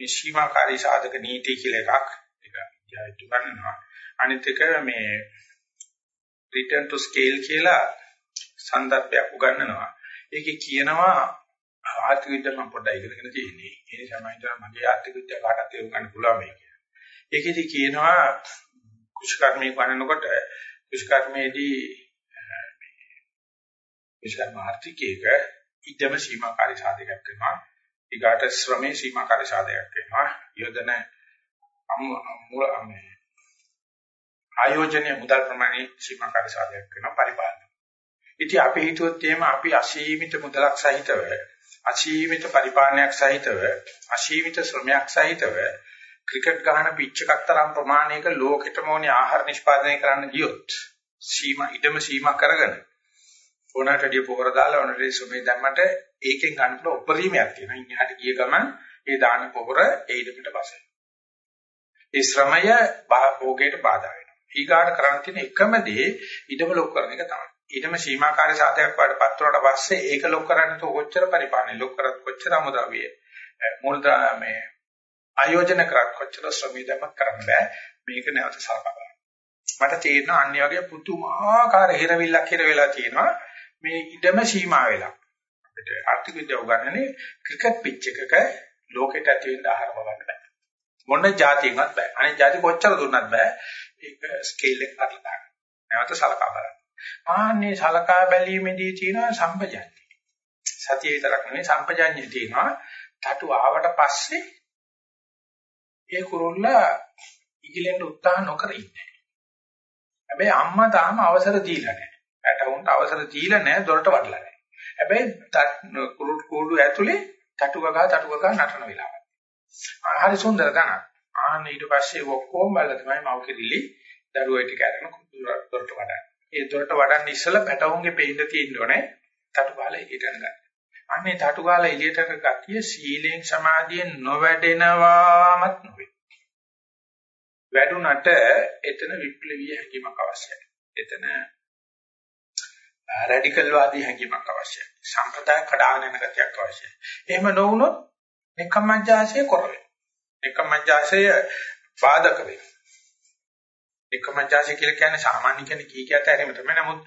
මේ සීමාකාරී සාධක නීති කියලා එකක්. ඒක විද්‍යාවට උගන්වනවා. අනිත් එක මේ return to scale කියලා සන්දර්භයක් උගන්වනවා. ඒකේ කියනවා ආර්ථික විද්‍යාව මම පොඩ්ඩක් ඉගෙනගෙන තියෙන්නේ. ඒ නිසා මම හිතනවා මගේ ආර්ථික විද්‍යාව කාටත් තේරුම් ගන්න පුළුවන් මේක. ඒකෙදි කියනවා කුෂ්කර්මයේ වඩනකොට කුෂ්කර්මයේදී කුෂ්කර්ම ආර්ථිකයක ඉදම සීමාකාරී සාධකයක් වෙනවා. ඊගාට ශ්‍රමයේ සීමාකාරී සාධකයක් වෙනවා. යොදන ආයෝජනීය මුදල් ප්‍රමාණය සීමාකාරී සාධකයක් වෙනවා පරිපාලන. ඉතින් අපි හිතුවොත් එහෙම අපි අසීමිත මුදලක් සහිතව අසීමිත පරිපාලනයක් සහිතව අසීමිත ශ්‍රමයක් සහිතව ක්‍රිකට් ගහන පිච් එකක් තරම් ප්‍රමාණයක ලෝකෙටම ඕනේ ආහාර නිෂ්පාදනය කරන්න ගියොත් සීමා ඊටම සීමා කරගෙන ඕනටදී පොහොර දාලා ඕනටදී සුමේ දැම්මට ඒකෙන් ගන්න පුළුවන් උපරිමයක් තියෙනවා. ඉන්නහට ගිය ගමන් ඒ දාන පොහොර ඒ ඉදමිට බසයි. ඒ ශ්‍රමය භෝගයට බාධා වෙනවා. ඊගාට කරන්න තියෙන එකම දේ ඉදම ලොක් කරන එක තමයි. ඊටම සීමාකාරී සාධකයක් වඩපත් වුණාට පස්සේ ඒක ලොක් කරන්න તો කොච්චර පරිපාලනය ලොක් කරත් කොච්චර අමුද්‍රව්‍ය මුල් මේ ආයෝජන කරත් කොච්චර ශ්‍රමීදමක් කරන්න බෑ මේක නැවත සලකා බලන්න. මට තේරෙනවා අන්‍ය වගේ පුදුමාකාර හිරවිල්ලක් හිර වෙලා තියෙනවා මේ ඉඩම සීමා වෙලා. අපිට ආර්ථික විද්‍යාව උගන්වන්නේ ක්‍රිකට් පිච් එකක ලෝකෙට ඇති වෙන්න ආහාර බලන්න බෑ. මොන જાතියෙන්වත් බෑ. අනිත් જાති කොච්චර දුන්නත් බෑ. ඒක ස්කේල් එක අරලා ගන්න. නැවත සලකා බලන්න. ආන්නේ සලකා බැලීමේදී තියෙනවා සම්පජාන්‍ය. සතිය විතරක් නෙවෙයි සම්පජාන්‍ය තියෙනවා. තටු ආවට පස්සේ ඒ කුරුල්ලා ඉගිලෙන්න උත්සාහ නොකර ඉන්නේ. හැබැයි අම්මා තාම අවසර දීලා නැහැ. ඇටවුන්ට අවසර දීලා නැහැ දොරට වඩලා නැහැ. හැබැයි කුරුළු කුඩු ඇතුලේ තටු ගගා තටු ගගා නටන වෙලාවක්. හරි සුන්දර ගණන්. ආන්න ඊට පස්සේ ඔක්කොම බලලා තමයි මව කිරිලි දරුවෝ ටික අරගෙන දොරට වඩන්නේ. ඒ දොරට වඩන්න ඉස්සෙල්ලා පැටවුන්ගේ පෙන්න තියෙන්න ඕනේ තටු ගාලා එළියට යන ගන්න. අන්නේ තටු ගාලා එළියට යන ගතිය සීලෙන් සමාධියෙන් නොවැඩෙනවාමත් නෙවෙයි. වැඩුණට එතන විප්ලවීය හැකියාවක් අවශ්‍යයි. එතන රැඩිකල් වාදී හැකියාවක් අවශ්‍යයි. සම්ප්‍රදාය කඩාගෙන යන ගතියක් අවශ්‍යයි. එහෙම නොවුනොත් එකමජ්ජාසය කර වෙනවා. එකමජ්ජාසය බාධක වෙනවා. එකමජ්ජාසය කියලා කියන්නේ සාමාන්‍ය කෙනෙක් කී කියත හැරීම තමයි. නමුත්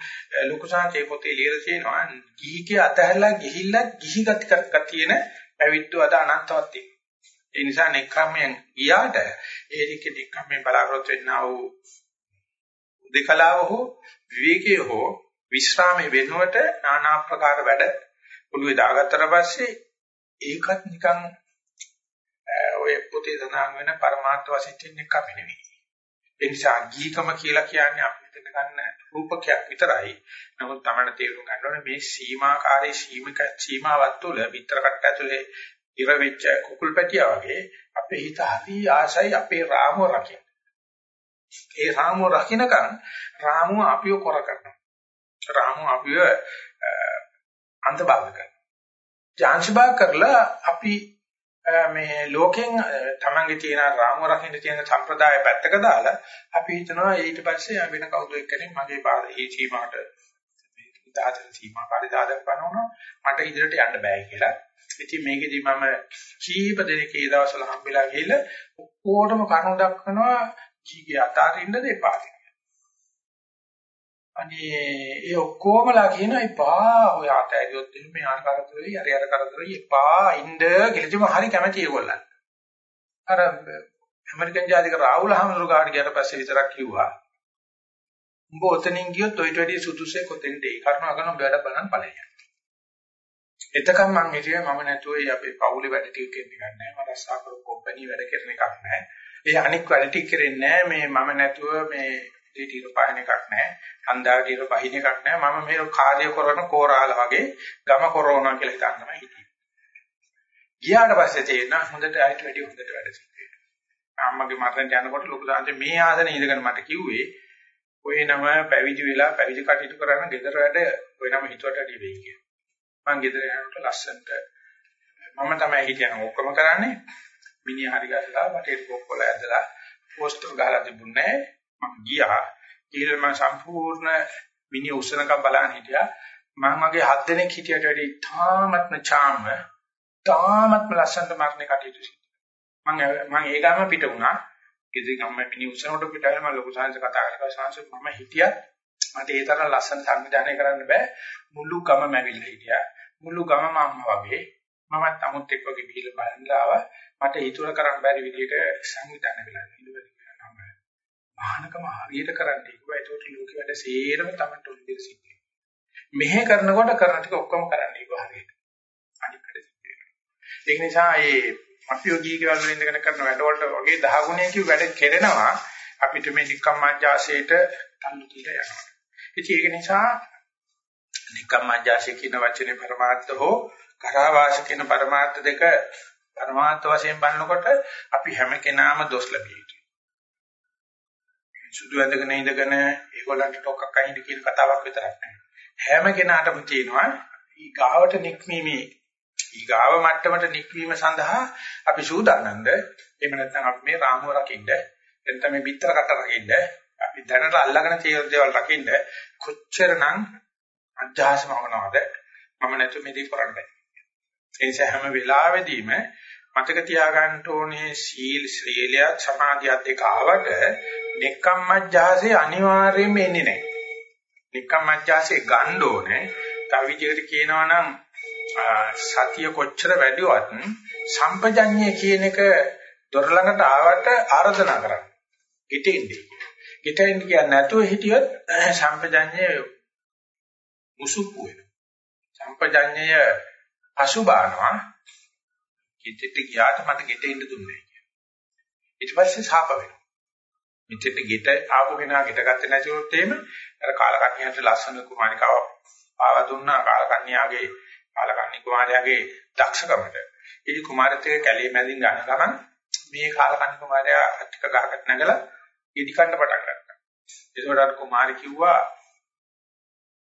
ලොකු සාන්තේ පොතේ ලියලා තියෙනවා ගිහිගේ අතහැරලා ගිහිල්ලා ගිහි ගති ගතියන පැවිද්දු අද අනන්තවත් තියෙනවා. ඒ නිසා නෙක්ඛම්මෙන් ගියාට ඒ දික්ක නෙක්ඛම්මෙන් බලාපොරොත්තු වෙන්නා වූ දෙකලාව හෝ විවේකයේ හෝ විශ්‍රාමයේ වෙනුවට নানা ආකාර වැඩ ඔළුවේ දාගත්තට පස්සේ ඒකත් නිකන් ඔය පොතේ සඳහන් වෙන පරමාර්ථ වශයෙන් තියෙන එකක් නෙවෙයි. ඒ නිසා ගීකම කියලා කියන්නේ අපි හිතන ගන්න රූපකයක් විතරයි. නමුත් තමයි තේරුම් ගන්න ඕනේ මේ සීමාකාරී සීමික සීමාවත් තුළ විතර කට්ට ඇතුලේ ඉර වෙච්ච කුකුල් පැටියා වගේ අපේ හිත හරි ආසයි අපේ රාමුව රකින්න. ඒ රාමුව රකින්නකන් රාමුව අපිව කර කරනවා. රාමුව අපිව අන්තභාග කරනවා. ජාන්සිභාග කරලා අපි මේ ලෝකෙන් තමන්ගේ තියෙන රාමුව රකින්න තියෙන සම්ප්‍රදාය පැත්තක දාලා අපි හිතනවා ඊට පස්සේ වෙන කවුරු එක්කෙනෙක් මගේ පාරේ සීමාවට දාදර සීමා පරිදාදක් පනවනවා මට ඉදිරියට යන්න බෑ කියලා. ඉතින් මේකෙදි මම කීප දෙනෙක් ඒ දවස්වල හම්බෙලා ගිහලා ඔක්කොටම කරුණු දක්වනවා කීගේ අතාරින්නද එපා කියලා. අනේ ඒ ඔක්කොමලා කියන එපා ඔය අතෑරියොත් මේ ආන කරදරයි අර අර කරදරයි එපා ඉන්න කිලිදිම හරි කැමති ඒගොල්ලන්. අර ඇමරිකන් ජාතික රාහුල හමුදුර ගාඩ ගියට පස්සේ විතරක් කිව්වා උඹ ඔතනින් ගියොත් ඔයිට වැඩි සුදුසේ කොතෙන්ද ඒ කරුණ අගන උඹ වැඩ බලන්න ඵලයක්. එතකම් මම හිතුවේ මම නැතුව ඒ අපේ පවුලේ වැඩ ටික කරන්න එකක් නැහැ. මම රස්සාකරු කම්පැනි වැඩ කරන එකක් නැහැ. ඒ අනික් වැඩ ටික කරන්නේ නැහැ. මේ මම නැතුව මේ දීතිර පහින එකක් නැහැ. හන්දාගීර පහින එකක් නැහැ. මම මේ කාර්ය කරන කෝරාල වගේ ගම කොරෝනා කියලා හිතන් තමයි හිටියේ. ගියාට පස්සේ තේරෙනවා හොඳට ආයෙත් වැඩි හොඳට වැඩ සිද්ධ අම්මගේ මරණ යනකොට ලොකු දාන්තේ මේ ආසනේ ඉඳගෙන මට කිව්වේ ඔය නම පැවිදි වෙලා පැවිදි කටයුතු කරන ගෙදර වැඩ ඔය නම හිතුවට වැඩි වෙයි කියලා. මං ගෙදර යනකොට ලස්සනට මම තමයි හිටියන ඔක්කොම කරන්නේ මිනිහ හරි ගස්සලා වටේ කොක්කොල ඇදලා පෝස්ටර් ගහලා තිබුණේ මම ගියා. ඊළඟ මම සම්පූර්ණ මිනිහ උස්සනකම් බලන් හිටියා. මම වගේ හත් දෙනෙක් හිටියට වැඩි තාමත්ම චාම තාමත්ම ලස්සනට මරණේ කටයුතු මම මම ඒ ගාම පිට වුණා. ඉතින් මම මිනිහ උස්සනකොට පිට ආවම ලොකු සංස කතා කරලා සංස මම හිටියා මට ඒ තරම් ලස්සන සංවිධානය කරන්න බෑ. මුළු ගම මැවිල්ලා හිටියා. මුළු ගමම අම්මා වගේ. මමත් අමුත් එක්ක වගේ ගිහිල්ලා බලන්නලා ආවා. මට හිතුවල කරන්න බැරි විදිහට සංවිධානය වෙලා ඉන්නවා මහානකම හරියට කරන්නේ කිව්වා ඒකට ලෝකෙ වැඩ සේරම Tamanට උන් දෙක සිද්ධ මෙහෙ කරනකොට කරන ටික ඔක්කොම කරන්නේ කිව්වා හරියට. අනිත් වැඩ සිද්ධ වෙනවා. ඒක නිසා මේ අපියෝගී කියලා වල ඉඳගෙන කරන වැඩවලට වගේ 10 ගුණයකින් වැඩ කෙරෙනවා. අපිට මේ නික්කම්මාජාසයට තල්ලු කියලා යනවා. ඉතින් ඒක නිසා නික්කම්මාජාසය කියන වචනේ පරමාර්ථ හෝ කරාවාස කියන පරමාර්ථ දෙක පරමාර්ථ වශයෙන් බලනකොට අපි හැම කෙනාම දොස් ලැබිය යුතුයි. සුදු ඇඳගෙන ඉඳගෙන ඒගොල්ලන්ට ටොක්ක්ක් අහින්න කියන කතාවක් විතරක් නෙවෙයි. හැම කෙනාටම තියෙනවා ඊගාවට නික්මීමේ ඊගාව මට්ටමට නික්වීම සඳහා අපි සූදානම්ද? එහෙම නැත්නම් අපි මේ රාමුව රකින්න එතන මේ පිටර කට රකින්න අපි දැනට අල්ලගෙන තියෙන දේවල් රකින්න කොච්චරනම් අධ්‍යාසමවනවද මම නැතු මේ දේ කරන්න බෑ. ඒ නිසා හැම වෙලාවෙදීම මතක තියාගන්න ඕනේ සීල් ශ්‍රීලයක් සමාධියත් එක්ක ආවට නික්කම්මජ්ජාසේ අනිවාර්යයෙන්ම එන්නේ නැහැ. නික්කම්මජ්ජාසේ ගන්න ඕනේ. තව විදිහට කියනවා නම් සතිය කොච්චර වැඩිවත් සම්පජඤ්ඤය කියන එක දොර ළඟට ආවට ආරාධනා කරන්න. ගෙටෙන්නේ. ගෙටෙන්න කියන්නේ නැතුව හිටියොත් සම්පජඤ්ඤය මුසුප්පු වෙනවා. සම්පජඤ්ඤය පසුබානවා කිතෙට ගියාට මට ගෙට එන්න දුන්නේ නැහැ ඊට පස්සේ ශාප වෙනවා මිත්‍යට ගෙට ආපු කෙනා ගෙට ගත්තේ නැති වුණොත් එහෙම අර කාලකන්ණියට ලස්සන කුමාරිකාව පාවා දුන්නා කාලකන්ණියාගේ කාලකන්ණි කුමාරයාගේ දක්ෂකමට ඉතින් කුමාරත් එක්ක කැලේ මැදින් ගන්න ගමන් මේ කාලකන්ණි කුමාරයා ටික ගහකට නැගලා ඉදි කන්න පටන් ගත්තා ඒකට අර කුමාරි කිව්වා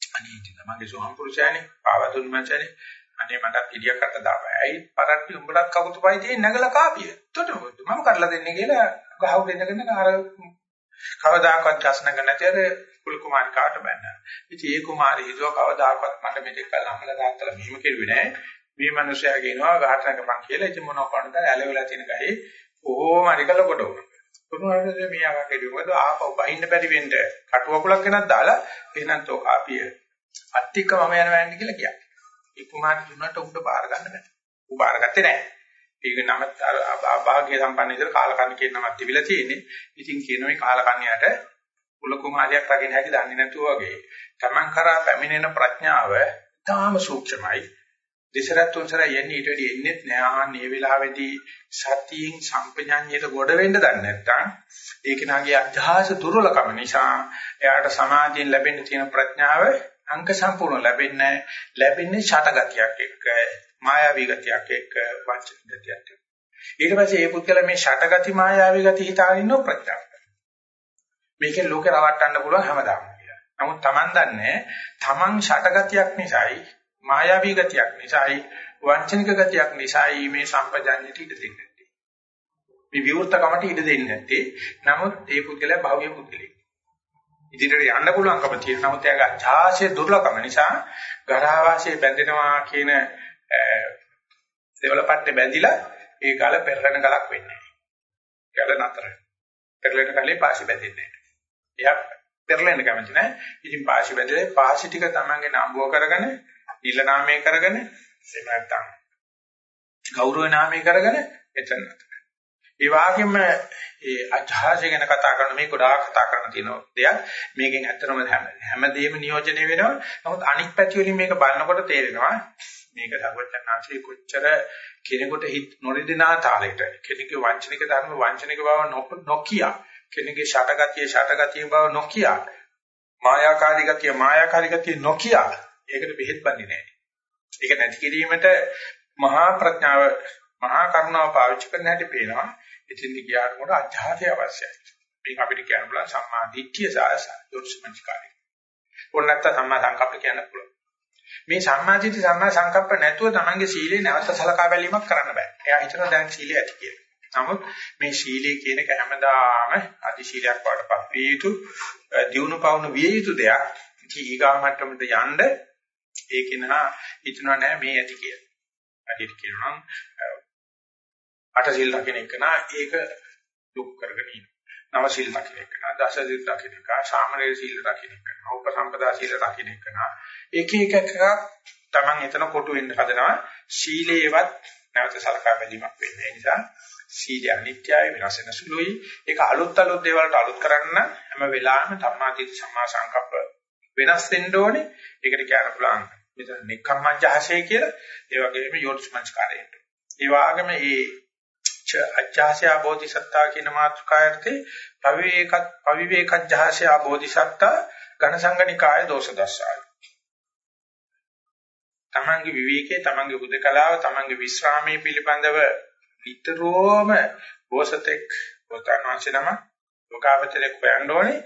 අනේ ඉතින් මගේ සෝහම් පුරුෂයානේ පාවා දුන්න මචනේ අනේ මටත් ඉඩියක් අත දාපයි. ඇයි පරට්ටි උඹලත් කවුතුපයි තියෙන්නේ නැගලා කාපිය. එතකොට මම කරලා දෙන්නේ කියලා ගහව දෙන්නගෙන අර කවදාකවත් ගස්නක නැති අර කුල කුමාරිකාට බැන්නා. ඉතින් ඒ කුමාරි හිතුව කවදාකවත් මට මෙතෙක් කල අම්මලා තාත්තලා මෙහෙම කෙරුවේ නෑ. මේ මිනිස්සයා කියනවා ගහට නැගපන් කියලා. ඉතින් මොනව කරන්නද ඇලවිලා තියෙන ගහේ කොහොම හරි කළ කොට උන. කොහොමද මේ ආවකදී මොකද ආපහු බහින්න බැරි වෙන්න කටුවකුලක් වෙනත් දාලා එහෙනම් තෝ කාපිය අත්තික මම යනවා යන්නේ කියලා කියන්නේ. ඒ කුමාර දුන්නට උඹ බාර ගන්න බෑ. ඌ බාරගත්තේ නැහැ. ඒක නම භාග්‍ය සම්පන්න විදිහට කාලකන්ණි කියන නමක් තිබිලා තියෙන්නේ. ඉතින් කියන මේ කාලකන්ණියට කුල කුමාරයක් රකින්න හැකි දන්නේ නැතුව වගේ. Taman කරා පැමිණෙන ප්‍රඥාව තාම සූක්ෂමයි. දෙසරත් තුන්සර යන්නේ ඊට වැඩි එන්නේ නැහැ. මේ වෙලාවේදී සතියෙන් සම්පජඤ්ඤයට ගොඩ වෙන්න දන්නේ නැත්නම් ඒක නාගේ අධ්‍යාස දුර්වලකම නිසා එයාට සමාධියෙන් ලැබෙන්න තියෙන ප්‍රඥාව අංක සම්පූර්ණ ලැබෙන්නේ ලැබෙන්නේ ෂටගතියක් එක්ක මායාවී ගතියක් එක්ක වංචනික ගතියක් එක්ක ඊට පස්සේ මේ පුද්ගල මේ ෂටගති මායාවී ගති හිතාගෙන ඉන්නව ප්‍රත්‍යක් මේකෙන් ලෝකේ රවට්ටන්න පුළුවන් හැමදාම කියලා. නමුත් Taman දන්නේ Taman ෂටගතියක් නිසායි මායාවී ගතියක් නිසායි වංචනික ගතියක් නිසායි මේ සම්පජාඤ්ඤයට ඉඩ දෙන්නේ නැත්තේ. මේ විවෘතකමට ඉඩ දෙන්නේ නැත්තේ. නමුත් ඒ පුද්ගලයා භාව්‍ය පුද්ගලෙක්. ඉදිරියට යන්න පුළුවන්කම තියෙන නමුත් එයාගේ අචාශය දුර්ලභම නිසා ගරහවාසයේ බැඳෙනවා කියන දෙවලපට්ටේ බැඳිලා ඒ ගල පෙරලෙන ගලක් වෙන්නේ නැහැ. ගල නතර. පෙරලෙන ගලේ පාසි බැඳෙන්නේ නැහැ. එයා පෙරලෙන්න කැමති නැහැ. ඉතින් පාසි බැඳලා පාසි ටික තමන්ගේ නම්බුව කරගෙන නිල නාමය කරගෙන එහෙම නැත්නම් ගෞරව නාමය කරගෙන එතන නතර. ඒ වගේම ඒ අජහාසය ගැන කතා කරන මේ ගොඩාක් කතා කරන තියෙන දෙයක් මේකෙන් ඇත්තටම හැමදේම නියෝජනය වෙනවා නමුත් අනිත් පැති වලින් මේක බලනකොට තේරෙනවා මේක සර්වඥාන්සේ කොච්චර කෙනෙකුට හිත නොරිදිනා තාලෙට කෙනෙකුගේ වංචනික ධර්ම වංචනික බව නොකිය කෙනෙකුගේ ෂටගතිය ෂටගතිය බව නොකිය මායාකාරී ගතිය මායාකාරී ගතිය නොකිය ඒකට බෙහෙත් බන්නේ නැහැ ඒක නැති කිරීමට මහා ප්‍රඥාව මහා කරුණාව පාවිච්චි කරන හැටි පේනවා එතෙන්දි ගියාට මොකද අධ්‍යාත්මය අවශ්‍යයි. මේක අපිට කියන්න පුළුවන් සම්මා දිට්ඨිය සහ යොත්සමංචකාරය. ඕන නැත්නම් සම්මා සංකප්ප කියන්න පුළුවන්. මේ සම්මා දිට්ඨි සම්මා සංකප්ප නැතුව තමන්ගේ සීලේ නැවත සලකා බැලීමක් කරන්න බෑ. එයා හිතනවා දැන් සීලය ඇති කියලා. නමුත් මේ සීලය කියන එක හැමදාම අදි සීලයක් වඩපත් විය යුතු දියුණු පවුණු විය යුතු දෙයක්. ඉතින් ඊගා මට්ටමට යන්න ඒක නා හිතනවා නෑ මේ ඇති කියලා. අදිට කියනවා අට සිල් රකින්න එක නා ඒක දුක් කරගෙන ඉන්න. නව සිල් රකින්න එක නා දස සිල් රකින්න එක, සාමනීය සිල් රකින්න එක, උපසම්පදා සිල් රකින්න එක නා එක එක එක Taman එතන කොටු වෙන්න හදනවා. සීලේවත් නැවත සලකා බැලීමක් වෙන්නේ. ඒ නිසා සීලය අනිත්‍යයි වෙනස් වෙන සුළුයි. ඒක අලුත් අලුත් දේවල්ට අලුත් කරන්න හැම වෙලාවෙම ධම්මාදීත සම්මා සංකප්ප වෙනස් වෙන්න ඕනේ. ඒකට කියන්න පුළුවන් මෙතන නික්කම්මජහසේ කියලා. ඒ වගේම යෝනිස්මංස්කාරයට. ඒ වගේම මේ අජ්ජාසය බෝධිසත්තා කියන මාතෘකාවර්ථේ පවිවේක පවිවේකජ්ජාසය බෝධිසත්තා ඝනසංගනිකාය දෝෂ දස්සාවි. තමන්ගේ විවේකයේ තමන්ගේ හුදකලාව තමන්ගේ විශ්‍රාමයේ පිළිබඳව විතරෝම බෝසතෙක් බෝතන්වංශ නම ලෝකාවචරයක් හොයන්න ඕනේ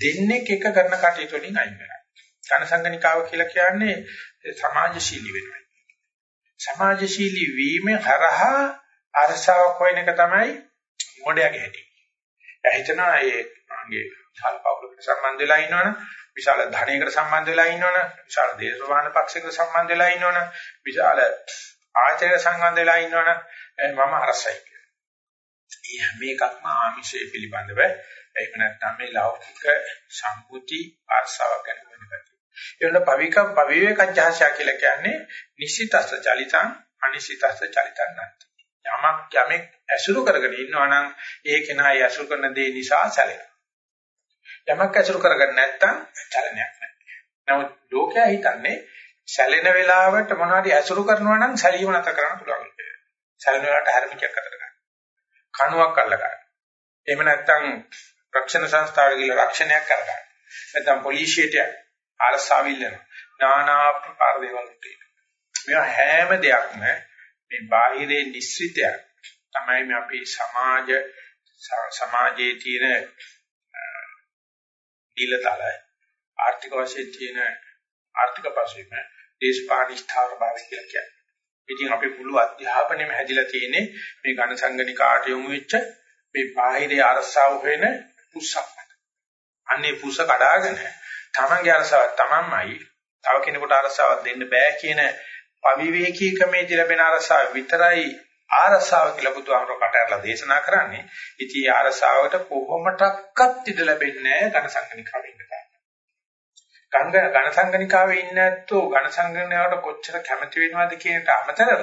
දෙන්නේ එක කරන කටයුතු වලින් අයින් වෙනවා. ඝනසංගනිකාව කියලා කියන්නේ සමාජශීලී වෙනවා. සමාජශීලී වීම හරහා අරසාවක් හොයන එක තමයි මොඩයාගේ හැටි. එයා හිතනවා ඒ මගේ විශාල පවුලකට සම්බන්ධ වෙලා ඉන්නවනම් විශාල ධනයකට සම්බන්ධ වෙලා ඉන්නවනම් විශාල දේශපාලන පක්ෂයකට සම්බන්ධ වෙලා ඉන්නවනම් විශාල ආචාර්ය සම්බන්ධ වෙලා ඉන්නවනම් මම අරසයි කියලා. මේ හැම එකක්ම ආමිෂයේ පිළිබඳව ඒක නැත්නම් මේ ලෞකික සම්පූති අරසාවක් ගැන වෙනකති. ඒවල පවික පවිවේකජ්ජාශා කියලා කියන්නේ නිශ්චිතස්ස චලිතං අනිශ්චිතස්ස චලිතං නැති. යමක් යමෙක් ඇසුරු කරගෙන ඉන්නවා නම් ඒ කෙනා ඒ ඇසුරු කරන දේ නිසා සැලෙනවා. යමක් ඇසුරු කරගන්න නැත්නම් චලනයක් නැහැ. නමුත් ලෝකයා හිතන්නේ සැලෙන වෙලාවට මොනවාරි ඇසුරු කරනවා නම් සැලීම නැත කරන්න පුළුවන් කියලා. සැලෙන වෙලාවට හැරමිකයක් අතට ගන්න. කණුවක් අල්ල ගන්න. එහෙම නැත්නම් රක්ෂණ සංස්ථාවට ගිහලා රක්ෂණයක් කරගන්න. නැත්නම් පොලිසියට ආරසාවිල්ලන. নানা ආකාර දේවල් තියෙනවා. මේවා හැම දෙයක්ම මේ බාහිරේ නිස්සිතයක් තමයි මේ අපේ සමාජ සමාජයේ තියෙන දීලතල ආර්ථික වශයෙන් තියෙන ආර්ථික පසුබිම දේශපාලන ස්ථාවර භාවය කියලා කියන්නේ. ඉතින් අපේ මුළු අධ්‍යාපනයම හැදිලා තියෙන්නේ මේ ඝන සංගණිකාට යොමු වෙච්ච මේ බාහිරේ අරසාව වෙන පුස්සක්. අන්නේ පුස්ස කඩාගෙන තමන්ගේ අරසාව තමන්මයි තව කෙනෙකුට අරසාවක් දෙන්න බෑ කියන අවිවේකීකමේදී ලැබෙන අරසාව විතරයි ආරසාව කියලා බුදුහාමර කටහරලා දේශනා කරන්නේ. ඉතින් ඒ ආරසාවට කොහොමඩක්වත් ඉඩ ලැබෙන්නේ නැහැ ඝන සංගණිකාවේ ඉන්න තාක්. ගංග ඝන සංගණිකාවේ ඉන්නේ නැත්තෝ ඝන සංගණිකාවට කොච්චර කැමති වෙනවද කියනට අමතරව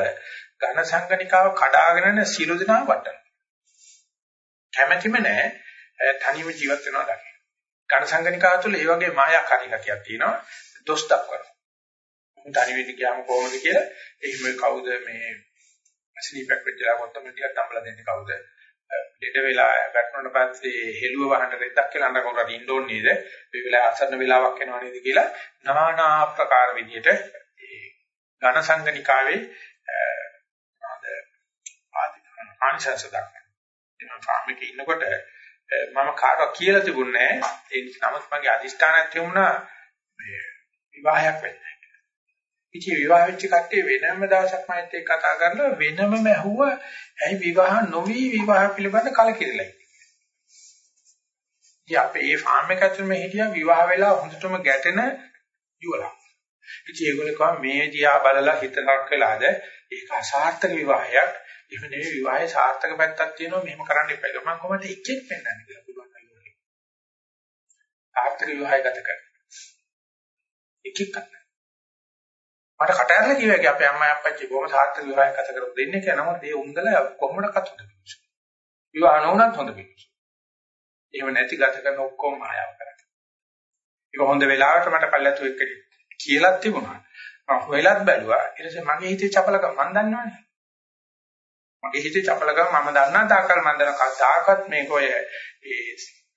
ඝන සංගණිකාව කඩාගෙන යන සියලු දෙනා වටන. කැමැතිම නැහැ තනියම ජීවත් වෙනවා දකින්න. ඝන සංගණිකාව තුළ ඒ වගේ මායාකාරී ගතියක් තියෙනවා. දොස් දක්වනවා. තනි වෙන්න ගියාම කොහොමද කියලා? එහෙම කවුද මේ ස්ලීපයක් වෙච්චලා කොත්තම ටිකක් අම්බලා දෙන්නේ කවුද? ඩෙඩ වෙලා වැටුණාට පස්සේ හෙළුව වහන්න රෙද්දක් කියලා අඬ කොරට ඉන්න ඕනේ නේද? මේ වෙලාව අසන්න වෙලාවක් එනවා නේද කියලා নানা ආකාර විදිහට ඒ ඝන සංගනිකාවේ ආද ආනිසංස දක්වනවා මම ෆාම් එකේ ඉන්නකොට මම කාටවත් කියලා තිබුණේ නැහැ ඒ නමුත් මගේ අදිෂ්ඨානයක් තිබුණා මේ විවාහයක් වෙන්නේ. ඉතින් විවාහ වෙච්ච කට්ටිය වෙනම දවසක් මයිත් එක්ක කතා කරලා වෙනමම ඇහුවා ඇයි විවාහ නොවි විවාහ පිළිබඳ කලකිරලා ඉතින් අපේ මේ ෆාම් එක ඇතුළේ හිටියා විවාහ වෙලා හොඳටම ගැටෙන යුවලා. ඉතින් ඒගොල්ලෝ කිව්වා මේ දිහා බලලා හිතනක් වෙලාද ඒක අසාර්ථක විවාහයක්. එහෙම නෙවෙයි විවාහයේ සාර්ථක පැත්තක් තියෙනවා මෙහෙම කරන්න එපා. මම කොහොමද එක්කෙක් පෙන්නන්නේ කියලා පුළුවන් අයියෝ. සාර්ථක විවාහය ගත කරන්න. එක්කෙක් කරන්න. මට කට ඇරලා කිව්වා අපේ අම්මා අප්පච්චි බොහොම සාර්ථක විවාහයක් ගත කරපු දෙන්නේ කියලා. නමුත් ඒ උන්දල කොහොමද කතුද මිනිස්සු. විවාහ නොවුනත් හොඳ මිනිස්සු. එහෙම නැති ගත කරන ඔක්කොම මායාව කරන්නේ. ඒක හොඳ වෙලාවට මට පල්ලතු එක්ක කියලා තිබුණා. මම හොයලත් බැලුවා. ඊට පස්සේ මගේ හිතේ චපලකම මම දන්නවනේ. මගේ හිතේ චපලකම මම දන්නා තාකල් මම දන්න කතාකත් මේක ඔය ඒ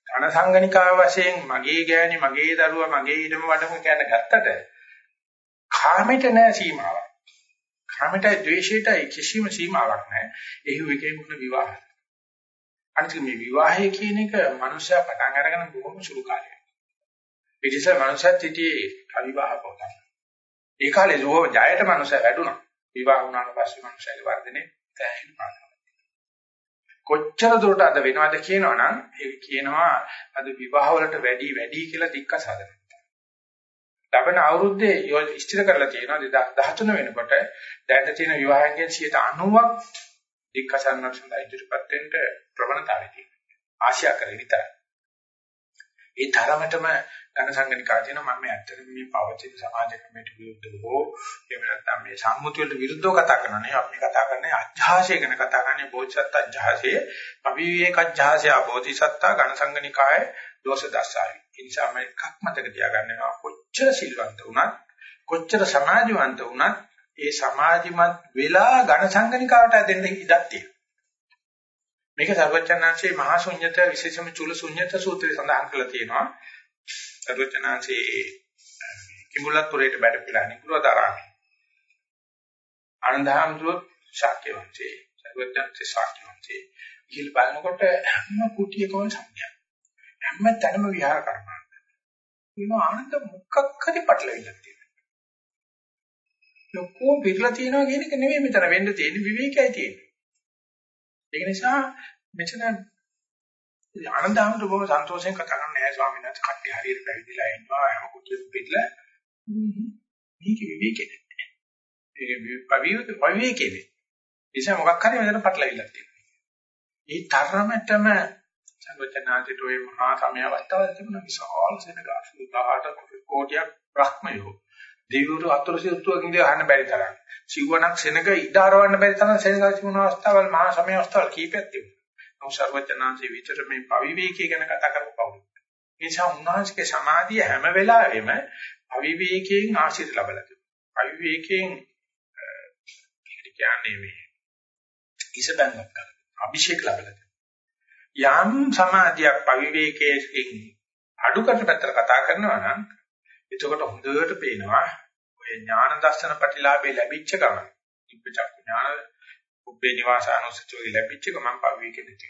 ධනසංගනිකාව වශයෙන් මගේ ගෑණි මගේ දරුවා මගේ ඊටම වඩම කියන ගත්තට කාමයට නෑ සීමාවක්. කාමයටයි ද්වේෂයටයි කිසිම සීමාවක් නෑ. එහි එකේ මුණ විවාහ. අනිත් මේ විවාහය කියන එක මනුෂ්‍යයා පටන් අරගෙන බොහොම සුළු කාලයක්. පිටිස මනුෂ්‍යත් සිටියේ අවිවාහ පොතක්. ඒ කාලේ ලෝහ ජයයට මනුෂ්‍යයා වැඩුණා. විවාහ වුණාට පස්සේ මනුෂ්‍යයාගේ වර්ධනේ තැහෙන පාඩම. කොච්චර දුරට අද වෙනවද කියනවනම් ඒක කියනවා අද විවාහ වලට වැඩි වැඩි කියලා දික්ක සාධන. ලබන අවුරුද්දේ ඉස්තිර කරලා තියෙනවා. 2013 වෙනකොට දැන් තියෙන විවාහයන්ගෙන් 90ක් එක්කසන්නක් සඳහා ඉදිරිපත් වෙන්න ප්‍රවණතාවය තියෙනවා. ආශා කරේ විතරයි. ඒ තරමටම ඝන සංගණිකා කියනවා මම ඇත්තටම මේ පවතින සමාජ ක්‍රමයට විරුද්ධව හෝ එහෙම නැත්නම් මේ සම්මුතිය වලට විරුද්ධව කතා කරනවා නේ අපි කතා කරන්නේ අජ්ජාසය ගැන කතා කරන්නේ බෝධිසත්ත්ව අජ්ජාසය අවිවේක අජ්ජාසය බෝධිසත්ත්ව ඝන සංගණිකාය දෝෂ දස්සාවි ඒ නිසා මම එකක් මතක තියාගන්නවා කොච්චර සිල්වන්ත වුණත් කොච්චර සමාජවන්ත වුණත් ඒ සමාජිමත් වෙලා ඝන සංගණිකාවට දෙන්න ඉඩක් තියෙනවා මේක සර්වචනාංශයේ මහා ශුන්්‍යත විශේෂම චුල ශුන්්‍යත සූත්‍රයේ සඳහන් කරලා තියෙනවා. සර්වචනාංශයේ කිඹුලත්පුරේට බැලපිලා නිකුලතරාමි. ආනන්දහම්තුත් ශාක්‍ය වංශේ, සර්වචනාංශේ ශාක්‍ය වංශේ. ඉහිල් බලනකොට හැම කුටියකම සංඥා. හැම තැනම විහාර කරනවා. වෙන ආනන්ද මොකක් හරි පටලවිල්ලක් තියෙනවා. ලොකෝ පිරලා තියෙනවා කියන එක නෙමෙයි මෙතන වෙන්න තියෙන්නේ විවේකයි තියෙන්නේ. ඒක නිසා මෙතන ආනන්දහමතු බොහොම සන්තෝෂයෙන් කතා කරන්නේ නැහැ ස්වාමීන් වහන්සේ කට්ටිය හරියට පැවිදිලා ඉන්නවා හැම කුටියක පිටලා මේක විවේකේ නෑ. ඒක පවිවක පවිවේකේ නේ. නිසා මොකක් හරි මෙතන පටලවිලා තියෙනවා. ඒ තරමටම සර්වචනාදිට ඔය මහා සමයවත්තවල තිබුණ විශාල සෙනග 18 කෝටියක් බ්‍රහ්මයෝ දෙවිවරු අතුරුසිතුවකින් ඉඳ අහන්න බැරි තරම්. සිවණක් සෙනග ඉඩ හරවන්න බැරි තරම් සෙනග තිබුණ අවස්ථාවල් මහා සමය අවස්ථාවල් කීපයක් තිබුණා. නමුත් සර්වඥාන්සේ විතර මේ පවිවේකී ගැන කතා කරපු පවුල. ඒ නිසා උන්වහන්සේගේ සමාධිය හැම වෙලාවෙම අවිවේකයෙන් ආශිර්වාද ලැබලා තිබුණා. අවිවේකයෙන් ඒකට කියන්නේ මේ ඉසබැන්වක් කරලා අභිෂේක ලැබලා තිබුණා. යම් සමාධියක් පවිවේකයෙන් අඩුකට පැත්තට කතා කරනවා නම් එතකොට හොඳට පේනවා ඔය ඥාන දර්ශන ප්‍රතිලාභේ ලැබිච්ච ගමන් ඉබ්බචක් ඥාන උබ්බේ නිවාසානුසතිය ලැබිච්ච ගමන් පවිවේකෙ නැති.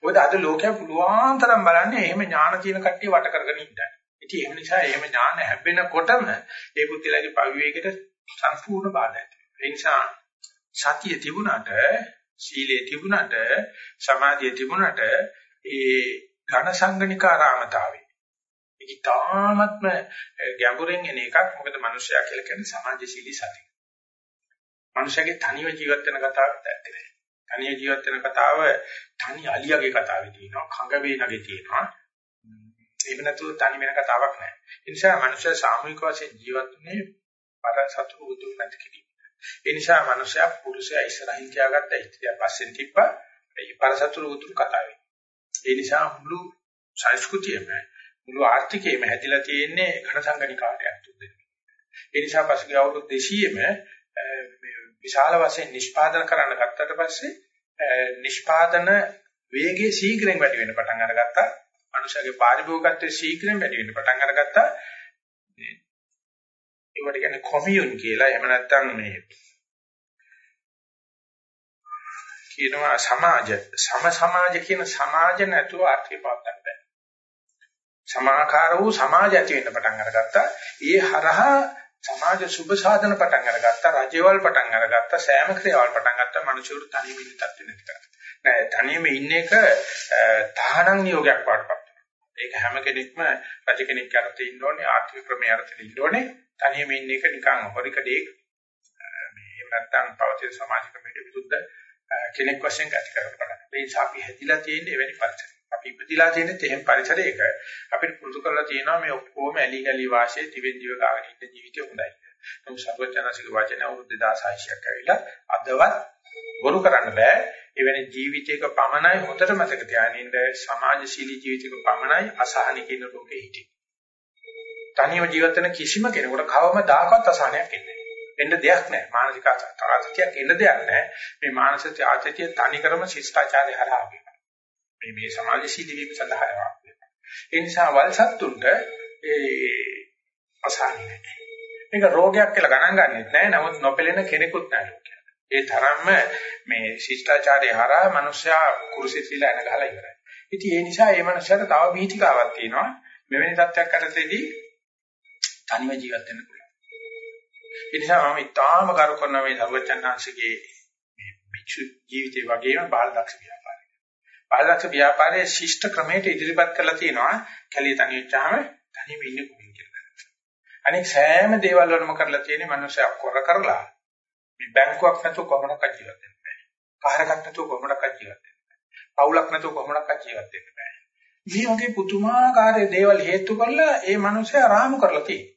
මොකද අද ලෝකයා පුළුවන් තරම් බලන්නේ එහෙම ඥාන තියෙන කට්ටිය වට කරගෙන ඉන්නයි. ඉතින් ඒ නිසා එහෙම ඥාන හැබෙනකොටම ඒ පුත්තිලගේ පවිවේකෙට සම්පූර්ණ බාධායි. ඒ නිසා සතිය තිබුණාට සීලේ තිබුණාට සමාධිය තිබුණාට ඒ ඝන සංගණිකාරාමතාවේ ඒක තාමත්ම ගැඹුරින් එන එකක්. මොකද මිනිස්සයා කියලා කියන්නේ සමාජශීලී සතෙක්. මිනිස්සගේ තනිව ජීවත් වෙන කතාවක් ඇත්තේ නැහැ. තනිය ජීවත් වෙන කතාව තනි අලියාගේ කතාවේ තියෙනවා. කඟ වේනගේ තියෙනවා. එහෙම නැතුව තනි වෙන කතාවක් නැහැ. ඒ නිසා මිනිස්සයා සාමූහික වශයෙන් ජීවත් වෙන්නේ පර සතුරු උතුම් නැති කිරි. ඒ නිසා මිනිස්සයා පුරුෂයා ඉස්සරහින් තියාගත්ත ඉස්ත්‍රිය පස්සෙන් තිබ්බා. ඒ පර සතුරු උතුම් කතාවේ. ඒ නිසා මුළු සංස්කෘතියම මුළු ආර්ථිකයම හැදිලා තියෙන්නේ ඝන සංගණිකාවට ඇතුළත. ඒ නිසා පසුගිය අවුරුදු 200ෙම විශාල වශයෙන් නිෂ්පාදන කරන්න ගත්තට පස්සේ නිෂ්පාදන වේගයේ ශීඝ්‍රයෙන් වැඩි වෙන්න පටන් අරගත්තා. මනුෂ්‍යගේ පාරිභෝගිකත්වයේ ශීඝ්‍රයෙන් වැඩි වෙන්න පටන් අරගත්තා. ඒකට කියන්නේ කොමියුන් කියලා. එහෙම නැත්නම් මේ කියනවා සමාජ සම සමාජ කියන සමාජ නැතුව ආර්ථික පවත්වන්න බෑ. සමාකාර වූ සමාජ ඇති වෙන්න පටන් අරගත්තා. ඒ හරහා සමාජ සුභ සාධන පටන් අරගත්තා. රජවල් පටන් අරගත්තා. සෑම ක්‍රියාවල් පටන් ගත්තා. මිනිසුන්ට තනියම ඉන්න තත්ත්වෙ නැති කරා. නෑ තනියම ඉන්න එක තහනම් නියෝගයක් වඩපත්. ඒක හැම කෙනෙක්ම රජ කෙනෙක් කරතේ ඉන්න ඕනේ. ආර්ථික ක්‍රමයේ අර්ථෙ ඉන්න ඕනේ. තනියම ඉන්න එක නිකන් හොරිකඩේ මේ එහෙම නැත්නම් පවතින සමාජ ක්‍රමයට විරුද්ධ කෙනෙක් වශයෙන් ගත කරපඩ. මේ නිසා අපි හැදිලා තියෙන්නේ එවැනි පරිසරයක. අපි ඉපදිලා තියෙන්නේ තෙහෙන් පරිසරයක. අපිට පුරුදු කරලා තියෙනවා මේ ඔක්කොම ඇලි ගලි වාසියේ දිවෙන් දිව ගාගෙන ඉන්න ජීවිතය හොඳයි. නමුත් සර්වඥාසික වචන අවුරුදු 2600ක් ඇවිල්ලා අදවත් බොරු කරන්න බෑ. එවැනි ජීවිතයක පමණයි හොඳට මතක තියාගන්න සමාජශීලී ජීවිතයක පමණයි අසහනික කියන රෝගේ හිටියේ. තනියම ජීවත් වෙන කිසිම කෙනෙකුට කවමදාකවත් අසහනයක් එන්නේ එන්න දෙයක් නැහැ. මානසික තරහතියක් එන්න දෙයක් නැහැ. මේ මානසික ආතතිය තනිකරම ශිෂ්ටාචාරය හරහා මේ මේ සමාජශීලී වීම සඳහා යනවා. ඒ නිසා වල්සත්තුන්ට ඒ අසහනයි නැහැ. මේක රෝගයක් කියලා ගණන් ගන්නෙත් නැහැ. නමුත් නොපෙළෙන කෙනෙකුත් නැහැ ලෝකයේ. ඒ තරම්ම මේ ශිෂ්ටාචාරය හරහා මිනිස්සයා කුරුසෙත්විලා එන ගහලා ඉවරයි. ඉතින් ඒ නිසා මේ මනුස්සයාට තව බීතිකාවක් තියෙනවා. මෙවැනි තත්ත්වයක් අතරතේදී තනිව ජීවත් වෙන්න පුළුවන්. ඒ නිසා මම ඉතාම කරු කරන මේ සර්වචන්නාංශගේ මේ භික්ෂු ජීවිතේ වගේම බාලදක්ෂ ව්‍යාපාරය. බාලදක්ෂ ව්‍යාපාරයේ ශිෂ්ට ක්‍රමයට ඉදිරිපත් කරලා තියෙනවා. කැලිය තනියච්චාම තනියම ඉන්නේ කොහොමද කියලා. අනෙක් සෑම දේවල් වලම කරලා තියෙන්නේ මිනිස්සු අක්කොර කරලා මේ බැංකුවක් නැතුව කොහොමද ජීවත් වෙන්න බෑ. කාර්යයක් නැතුව කොහොමද ජීවත් වෙන්න බෑ. පවුලක් නැතුව කොහොමද ජීවත් වෙන්න බෑ. මේ වගේ පුදුමාකාර දේවල් හේතු කරලා ඒ මනුස්සයා රාමු කරලා තියෙනවා.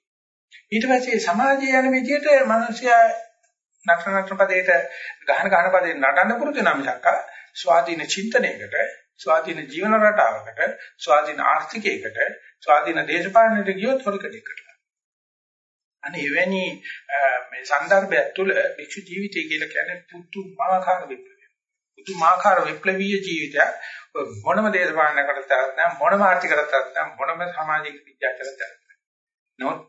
ඊට පස්සේ සමාජයේ යන විදිහට මනුස්සයා නටන නටන පදේට ගහන ගහන පදේ නටන්න පුරුදු නම් මිසක් ස්වාධීන චින්තනයකට ස්වාධීන ජීවන රටාවකට ස්වාධීන ආර්ථිකයකට ස්වාධීන දේශපාලනයකට ගියොත් හොරකඩයකට අනේ එවැනි මේ સંદર્ભය තුළ භික්ෂු ජීවිතය කියලා කියන්නේ පුදුමාකාර විප්ලවයක්. පුදුමාකාර විප්ලවීය ජීවිතයක් මොනම දේශපාලන කරතරත් නැ මොනම ආර්ථික කරතරත් නැ මොනම සමාජික විද්‍යා කරතරත් නැ. නමුත්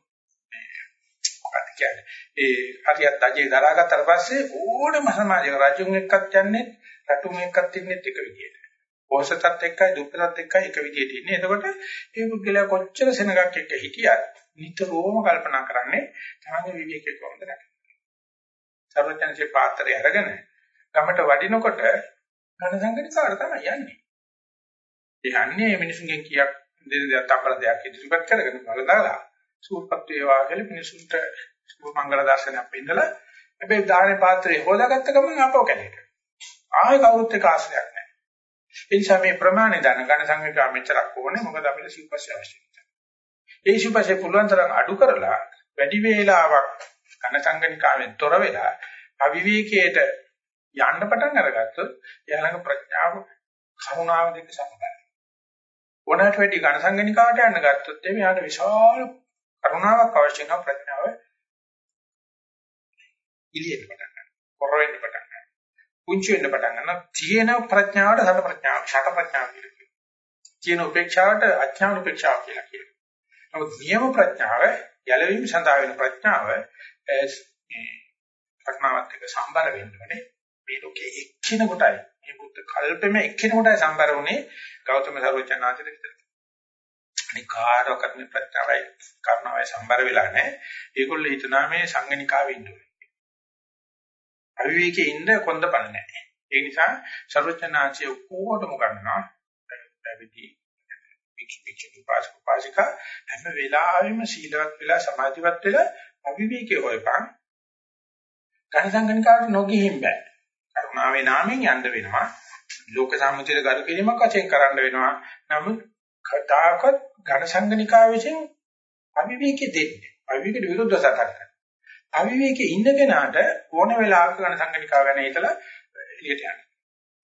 මොකද කියන්නේ? ඒ හරියට අජේ දරාගත්තට පස්සේ ඕනම සමාජයක රජුන් එක්කත් යන්නේ රටුන් එක්කත් ඉන්නේ එක විදියට. පොහසතත් එක්කයි දුප්පතත් එක්කයි එක විදියට ඉන්නේ. එතකොට මේ පුද්ගලයා කොච්චර සෙනගක් එක්ක හිටියත් නිතරම කල්පනා කරන්නේ තමන්ගේ විවේකයේ කොහොමද නැති. සර්වඥාන්සේ පාත්‍රය අරගෙන ගමට වඩිනකොට ඝන සංගණිකාට තමයි යන්නේ. ඒ යන්නේ මිනිසුන්ගෙන් කියක් දෙන දෙයක් තපල දෙයක් ඉදිරිපත් කරගෙන බලදාලා සූපත් වේවා කියලා මිනිසුන්ට මංගල දර්ශනයක් පෙන්නලා හැබැයි දානේ පාත්‍රය හොදාගත්ත ගමන් අපව කැලේට. ආයෙ කවුරුත් එක්ක ආශ්‍රයක් නැහැ. ඒ නිසා මේ ප්‍රමාණය දන ඝන සංගණිකා මෙච්චරක් ඕනේ මොකද අපිට සිව්පස්ස අවශ්‍යයි. ඒ සිව්පස්සේ පුළුවන් තරම් අඩු කරලා වැඩි වේලාවක් ඝන සංගණිකාවෙන් තොර වෙලා අවිවේකයට යන්න පටන් අරගත්තොත් එයාලගේ ප්‍රඥාව කරුණාව දෙක සමගයි. ඕනෑමට වැඩි ඝන සංගණිකාවට යන්න ගත්තොත් එයාට විශාල කරුණාවක් අවශ්‍ය කරන ප්‍රඥාව ඉලියෙන්න පටන් ගන්නවා. කොර වෙන්න පටන් ගන්නවා. පුංචි වෙන්න පටන් ගන්නවා. තියෙන ප්‍රඥාවට සත ප්‍රඥාව, ෂට ප්‍රඥාව කියලා කියනවා. තියෙන උපේක්ෂාවට අඥාන උපේක්ෂාව කියලා කියනවා. නමුත් නියම ප්‍රඥාව, යැලවීම සඳහා වෙන ප්‍රඥාව මේ ප්‍රඥාවත් එක්ක සම්බර වෙන්න ඕනේ. මේ ලෝකයේ එක්කින කොටයි මේ බුද්ධ කල්පෙම එක්කින කොටයි සම්බර වුනේ ගෞතම සර්වචනාචර්ය විතර. අනික කාටවත් මේ ප්‍රත්‍යවයි කර්ණවයි සම්බර වෙලා නැහැ. ඒගොල්ලෝ හිතනවා මේ සංගණිකාවේ ඉන්න ඕනේ. අවිවේකයේ ඉන්න කොන්දපණ නැහැ. ඒ නිසා සර්වචනාචර්ය ඔක්කොටම ගන්නවා. පැවිදි වික්ෂිපිච්ච උපාසක උපාසික හැම වෙලාවෙම සීලවත් වෙලා සමාධිවත් වෙලා අවිවේකයේ හොයපන්. ඝන සංගණිකාවට නොගිහින් බෑ. කරුණාවේ නාමයෙන් යන්න වෙනවා. ලෝක සම්මුතියට ගරු කිරීමක් වශයෙන් කරන්න වෙනවා. නමුත් කතාවකත් ඝන සංගණිකා විසින් අවිවේකෙ දෙන්නේ. අවිවේකයට විරුද්ධව සටන් කරනවා. අවිවේකේ ඉන්න කෙනාට ඕන වෙලාවක ඝන සංගණිකා ගැන හිතලා එළියට යනවා.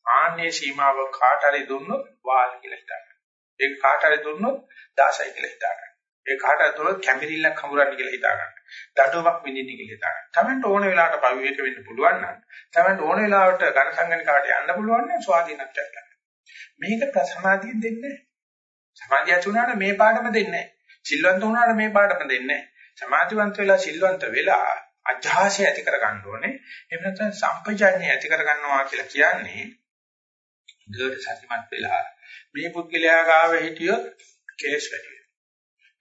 ආන්නේ සීමාව කාට හරි දුන්නොත් වාල් කියලා හිතනවා. ඒක කාට හරි දුන්නොත් 16යි කියලා හිතා ගන්න. ඒ කාට හරි දුන්නොත් කැමිරිල්ලක් හමුරන්න කියලා හිතා ගන්න. දඩුවමක් විඳින්න කියලා හිතා ගන්න. Tamanට ඕන වෙලාවට පවිවේක වෙන්න පුළුවන් නම් Tamanට ඕන වෙලාවට ඝන සංගණිකාවට යන්න පුළුවන් නම් ස්වාධීනත්වයක් ගන්න. මේක ප්‍රසමාධිය දෙන්නේ නැහැ. සමාධිය තුනට මේ පාඩම දෙන්නේ නැහැ. සිල්වන්ත වුණාට මේ පාඩම දෙන්නේ නැහැ. සමාධිවන්ත වෙලා සිල්වන්ත වෙලා අජහාසය ඇති කර ගන්න ඕනේ. එහෙම නැත්නම් සම්පජාඤ්ඤය ඇති කර ගන්නවා කියලා කියන්නේ ගොඩ සත්‍යමත් වෙලා මේ පුද්ගලයා ගාව හිටියොත් කෙලස් වැඩි වෙනවා.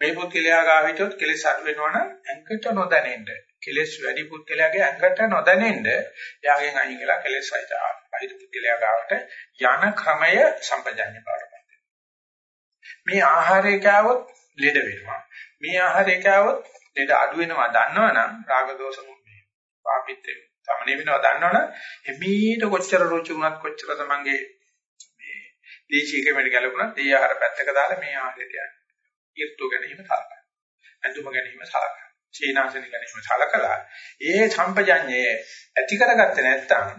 මේ පුද්ගලයා ගාව හිටියොත් කෙලස් අඩු වෙනවනම් ඇඟට නොදැනෙන්න. කෙලස් වැඩි පුද්ගලයාගේ ඇඟට නොදැනෙන්න එයාගෙන් අයින් වෙලා කෙලස් අයිත පුද්ගලයා ගාවට යන ක්‍රමය සම්පජාඤ්ඤ පාඩමක්. මේ ආහාරය කෑවොත් ලෙඩ වෙනවා. මේ ආහාරය කෑවොත් ලෙඩ අඩු වෙනවා දන්නවනම් රාග දෝෂ මේ පාපිත්තේ තමනේ වෙනවා දන්නවනම් එමීට කොච්චර රුචි වුණත් කොච්චර තමන්ගේ දේශීය ක්‍රමයට ගැලපුණත් ඒ ආහාර පැත්තක දාලා මේ ආහාරයට යන්න. ඊර්තු ගැනීම සලකනවා. ඇඳුම ගැනීම සලකනවා. සීනාසන ගැනීම සලකලා ඒ සම්පජඤ්ඤය ඇති කරගත්තේ නැත්නම්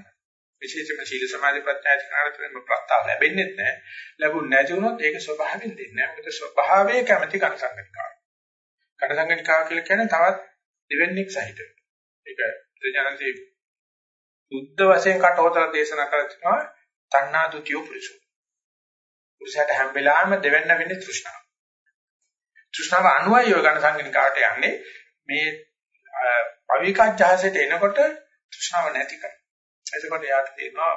විශේෂයෙන්ම සීල සමාධි ප්‍රඥා ඇති කරගන්න ප්‍රත්‍යාව ලැබෙන්නේ නැහැ. ලැබුණ නැති වුණොත් ඒක ස්වභාවයෙන් දෙන්නේ නැහැ. මොකද ස්වභාවයේ කැමැති කනසංගනිකාව. කනසංගනිකාව කියලා කියන්නේ තවත් දෙවෙනික් සහිත. ඒක ත්‍රිඥානදී බුද්ධ වශයෙන් කටවතර දේශනා කරලා තණ්හා දුතිය පුරුෂෝ. පුරුෂයාට හැම වෙලාවෙම දෙවෙන්න වෙන්නේ තෘෂ්ණාව. තෘෂ්ණාව අනුවයි යෝග ගන්න සංගණිකාවට යන්නේ මේ අවිකාජ්ජහසයට එනකොට තෘෂ්ණාව නැති කරනවා. එතකොට යාට තේරෙනවා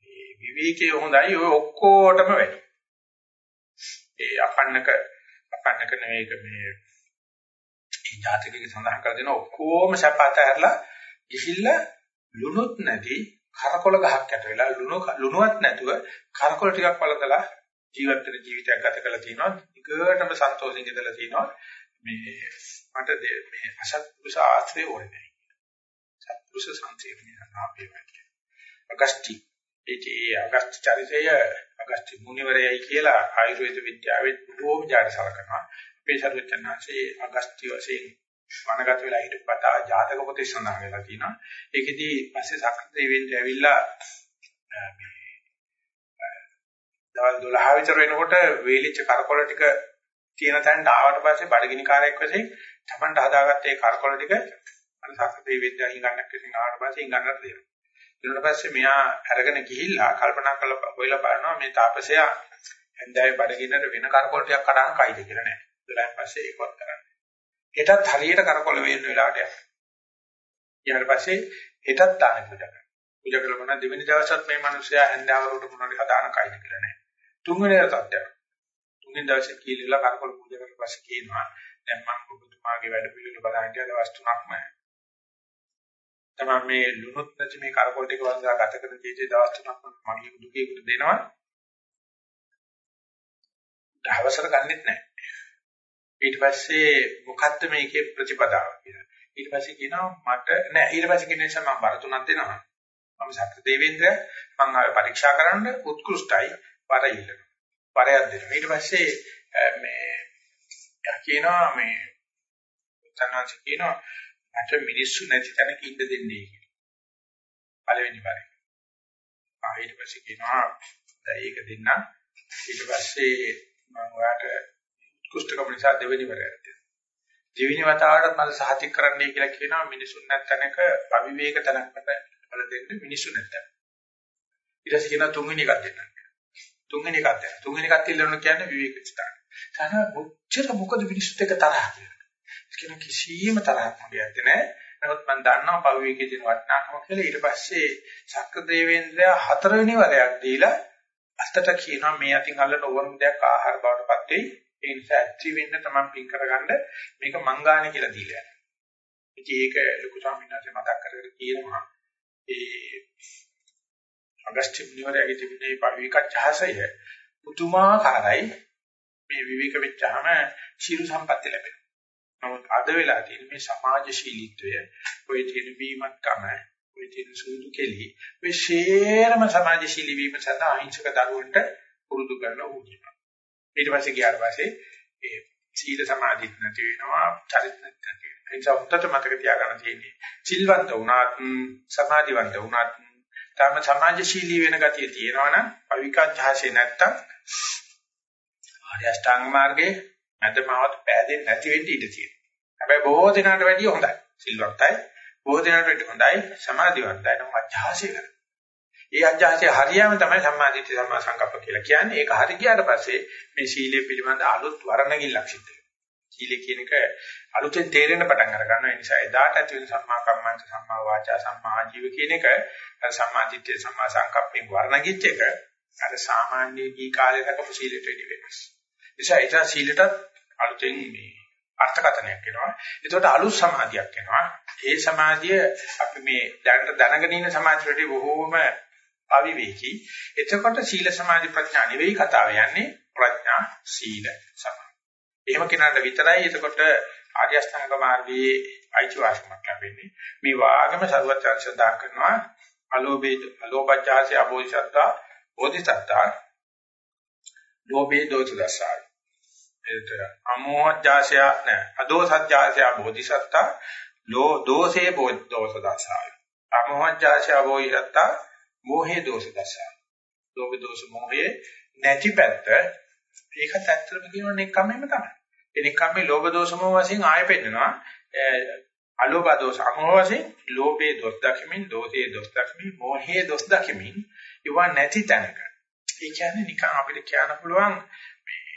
මේ විවේකයේ හොඳයි ඔය ඔක්කොටම වැඩි. ඒ අපන්නක අපන්නක නෙවෙයික මේ ඒ ජාතකයේ සඳහන් කර දෙන ඔක්කොම සපත ඇරලා ගිහිල්ලා ලුණුත් නැති කරකොල ගහක් යට වෙලා ලුණු ලුණුවක් නැතුව කරකොල ටිකක් බලතලා ජීවත් වෙන ජීවිතයක් ගත කරලා තිනවා. ඊකටම සන්තෝෂෙන් ඉඳලා තිනවා. මේ මට මේ අසත්පුරුෂ ආශ්‍රය ඕනේ නැහැ. සත්පුරුෂ සංසේවනය කරනවා අපේ වැඩි. අගස්ටි ඉතින් අගස්ත්‍ය චරිතය අගස්ත්‍ය මුනිවරයයි කියලා ආයුර්වේද විද්‍යාවේ බොහෝම ජාඩ සලකනවා. මේ සර්වචනාංශයේ අගස්ත්‍ය වශයෙන් වනගත වෙලා හිටපතා ජාතක පොතේ සඳහන් වෙලා තියෙනවා. ඒකෙදී පස්සේ සක්‍රිය වෙන්න ඇවිල්ලා දවල් 12 විතර වෙනකොට වේලිච්ච කරකොල ටික තියෙන තැනට ආවට පස්සේ බඩගිනි කාර්යයක් වශයෙන් තමන්ට හදාගත්ත ඒ කරකොල ටික අර සක්‍රිය වෙද්දී හිඟන්නක් විසින් ආවට පස්සේ හිඟන්නට දෙනවා. ඊට පස්සේ මෙයා අරගෙන ගිහිල්ලා කල්පනා කරලා හොයලා බලනවා මේ තාපසයා හන්දෑවේ බඩගින්නට වෙන කරකොල ටිකක් කඩන කයිද කියලා නෑ. 12න් පස්සේ ඒකවත් කරන්නේ. හෙටත් හරියට කරකොල වේන්න වෙලාවට යනවා. ඊට පස්සේ හෙටත් දාන පූජා කරනවා. පූජා කළා දෙවෙනි දවසත් මේ මිනිස්සයා හන්දෑවරට මොනවද හදාන කයිද කියලා නෑ. තුන්වෙනි දවසත් යනවා. තුන්වෙනි දවසේ කීලිලා කරකොල පූජා කරලා පස්සේ කියනවා දැන් මම ඔබතුමාගේ වැඩ පිළිවෙල බලන්න කියලා දවස් තුනක්ම තමයි මේ ලුණුත් නැති මේ කරකොල ටික වන්දනා ගත කරන ජීවිතේ දවස් තුනක් මගේ දුකේකට දෙනවා. දවසට ගන්නෙත් නැහැ. ඊට පස්සේ මොකද්ද මේකේ ප්‍රතිපදාව කියලා. ඊට පස්සේ කියනවා මට නෑ ඊට පස්සේ කියන නිසා මම බර තුනක් දෙනවා. මම සත්‍ය දේවේන්ද්‍ර මම ආවේ පරීක්ෂා කරන්න උත්කෘෂ්ටයි වර ඉල්ලනවා. වරයක් දෙනවා. ඊට පස්සේ මේ කියනවා මේ උත්තනාංශ කියනවා මට මිනිස්සු නැති තැනක ඉන්න දෙන්නේ කියලා. පළවෙනි වරේ. ආ ඊට පස්සේ කියනවා දැන් ඒක දෙන්න. ඊට පස්සේ මම ඔයාලට උත්කෘෂ්ඨකම නිසා දෙවෙනි වරයක් දෙනවා. දෙවෙනි වතාවට මම සහතික කරන්නයි කියලා කියනවා මිනිසුන් නැත්නම්ක අවිවේක තැනක් මට බල දෙන්න මිනිසු නැත්නම්. ඊට පස්සේ කියනවා තුන්වෙනි එකක් දෙන්න. තුන්වෙනි එකක් දෙන්න. තුන්වෙනි එකක් ඉල්ලනවා කියන්නේ විවේක ස්ථාන. සාන මොච්චර මොකද මිනිස්සුත් එක්ක තරහ කියලා. කියන කිසිම තරහක් මොකද නැහැ. නමුත් මම දන්නවා පවිවේකයේ තියෙන වටිනාකම කියලා ඊට පස්සේ ශක්‍ර දේවේන්ද්‍රයා හතරවෙනි වරයක් දීලා අස්තට කියනවා මේ අතින් අල්ලන ඕනම දෙයක් ආහාර බවට පත් වෙයි. ඒ නිසා ඇත්‍රි වෙන්න තමයි පින් කරගන්න මේක මංගාණි කියලා දීලා යනවා. ඉතින් ඒක ලොකු ස්වාමීන් වහන්සේ මතක් කරගෙන කියනවා ඒ අගස්ත්‍ය මුනිවරයාගේ තිබුණේ විවිකච්ඡාසය පුදුමාකාරයි මේ විවික වෙච්චාම ශීල සම්පatti ලැබෙනවා. නමුත් අද වෙලා තියෙන මේ සමාජශීලීත්වය ඔය තියෙන බීමත්කම ඔය තියෙන සූදු කෙලි මේ ෂේරම සමාජශීලී වීම සඳහා අහිංසක දරුවන්ට පුරුදු කරන ඕනේ. ඊට පස්සේ ගියාට පස්සේ ඒ සීල සමාධිත් නැති වෙනවා චරිත නැති වෙනවා. ඒ නිසා උත්තර මතක තියාගන්න තියෙන්නේ සිල්වන්ත වුණත් සමාධිවන්ත වුණත් තම සමාජශීලී වෙන ගතිය තියෙනවනම් අවිකාඥාසේ නැත්තම් ආර්ය අෂ්ටාංග මාර්ගයේ මැදමාවත පෑදෙන්නේ නැති වෙන්න ඉඩ තියෙනවා. හැබැයි බොහෝ දිනකට වැඩිය හොඳයි. සිල්වන්තයි බොහෝ දිනකට වැඩිය හොඳයි සමාධිවන්තයි නම් අධ්‍යාසය කරන. ඒ අධ්‍යාසය හරියම තමයි සම්මාදිට සම්මා සංකප්ප කියලා කියන්නේ. ඒක හරි ගියාට පස්සේ මේ සීලය පිළිබඳ අලුත් වර්ණගිල්ලක් සිද්ධ වෙනවා. සීලය කියන එක අලුතෙන් තේරෙන්න පටන් අර ගන්නවා. ඒ නිසා එදාට ඇති වෙන සම්මා කම්මන්ත සම්මා වාචා සම්මා ආජීව කියන එක සම්මාදිට සම්මා සංකප්පේ වර්ණගිච්ච එක අර සාමාන්‍ය ගී කාලේ රකපු සීලයට වැඩි වෙනස්. නිසා ඒක සීලටත් අලුතෙන් මේ අර්ථකථනයක් එනවා. ඒකට අලුත් සමාධියක් එනවා. ඒ සමාධිය අපි මේ දැනට දැනගෙන ඉන්න සමාධියට බොහෝම අවිවේකී. එතකොට සීල සමාධි ප්‍රඥා නෙවෙයි කතාව යන්නේ ප්‍රඥා සීල සමාධි. එහෙම කෙනාට විතරයි එතකොට ආර්ය අෂ්ටාංග මාර්ගයේ අයිතිවාසිකමක් ලැබෙන්නේ. මේ වාගම සරුවචාන් සදා කරනවා අලෝභේ අලෝභජාසේ අබෝධිසත්තා බෝධිසත්තා ලෝභේ දෝෂ දසාවි. එතන අමෝහජාසය නෑ අදෝසජාසය බෝධිසත්තා ලෝ දෝෂේ දෝෂ දසාවි. අමෝහජාසය බෝධිසත්තා මෝහේ දෝෂ දසාවි. ලෝභ දෝෂ මෝහේ නැති පැත්ත ඒකත් ඇත්තටම කියනවා නෙක්කම්මෙම තමයි. ඒ නෙක්කම්මේ ලෝභ දෝෂ මොහ වශයෙන් ආයෙ පෙන්නනවා. අලෝභ දෝෂ අමෝහ වශයෙන් ලෝභේ දොස් දකිමින්, දෝෂේ දොස් දකිමින්, මෝහේ දොස් දකිමින් ඒවා නැති තැනක. ඒ කියන්නේ නිකන් අපිට කියන්න පුළුවන් මේ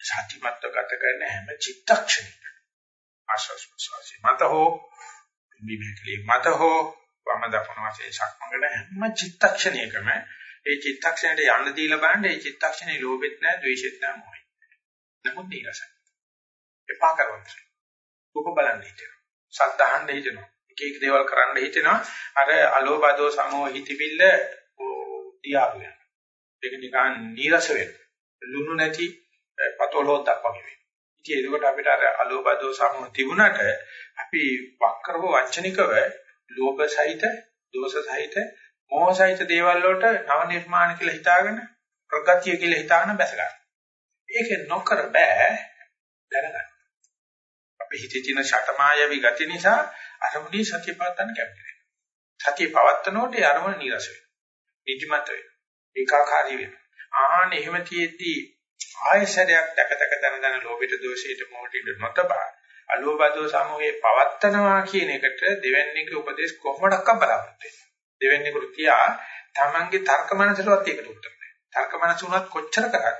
සත්‍යමත්ව ගත කරන හැම චිත්තක්ෂණයක ආශස් ප්‍රසවාසී මත හෝ විවේකලී මත හෝ වම දකුණු වශයෙන් සක්මගෙන හැම චිත්තක්ෂණයකම ඒ චිත්තක්ෂණයට යන්න දීලා බලන්න ඒ චිත්තක්ෂණේ ලෝභෙත් නැහැ ද්වේෂෙත් නැහැ මොහෙත් නමුත් නීරසයි එපා කරනවා රූප බලන්න හිතෙනවා. සද්ධාහන්න හිතෙනවා. එක එක දේවල් කරන්න හිතෙනවා. අර අලෝභ දෝ සමෝ හිතවිල්ල දියාරු යනවා. ඒක නිකන් නීරස වෙන. ලුණු නැති පතොලොද්දක් වගේ වෙනවා ඉතින් එතකොට අපිට අර අලෝභ දෝ සමෝ තිබුණට අපි වක්‍රව වංචනිකව ලෝභ සහිත දෝෂ සහිත මොහසයිත දේවල් වලට නව නිර්මාණ කියලා හිතාගෙන ප්‍රගතිය කියලා හිතාගෙන බැස ගන්න. ඒක නොකර බෑ දැනගන්න. අපි හිතේ තියෙන ෂටමායවි ගති නිසා අරමුණේ සතිය පවත්වන්න කැමති නැහැ. සතිය පවත්නකොට ඒ අරමුණ නිරස වෙනවා. නිදිමත වෙනවා. ඒකාකාරී වෙනවා. ආහන එහෙම තියෙද්දී ආයශරයක් දැක දැක දන දන ලෝභයට දෝෂයට මොහොතින් නොතබා අලෝභදෝ සමෝහේ පවත්තනවා කියන එකට දෙවැන්නේගේ උපදේශ කොහොමඩක්ක බලාපොරොත්තු වෙන්නේ. දෙවැන්නේකට තියා තමන්ගේ තර්ක මනසටවත් ඒකට උත්තර නැහැ. තර්ක මනස උනත් කොච්චර කරත්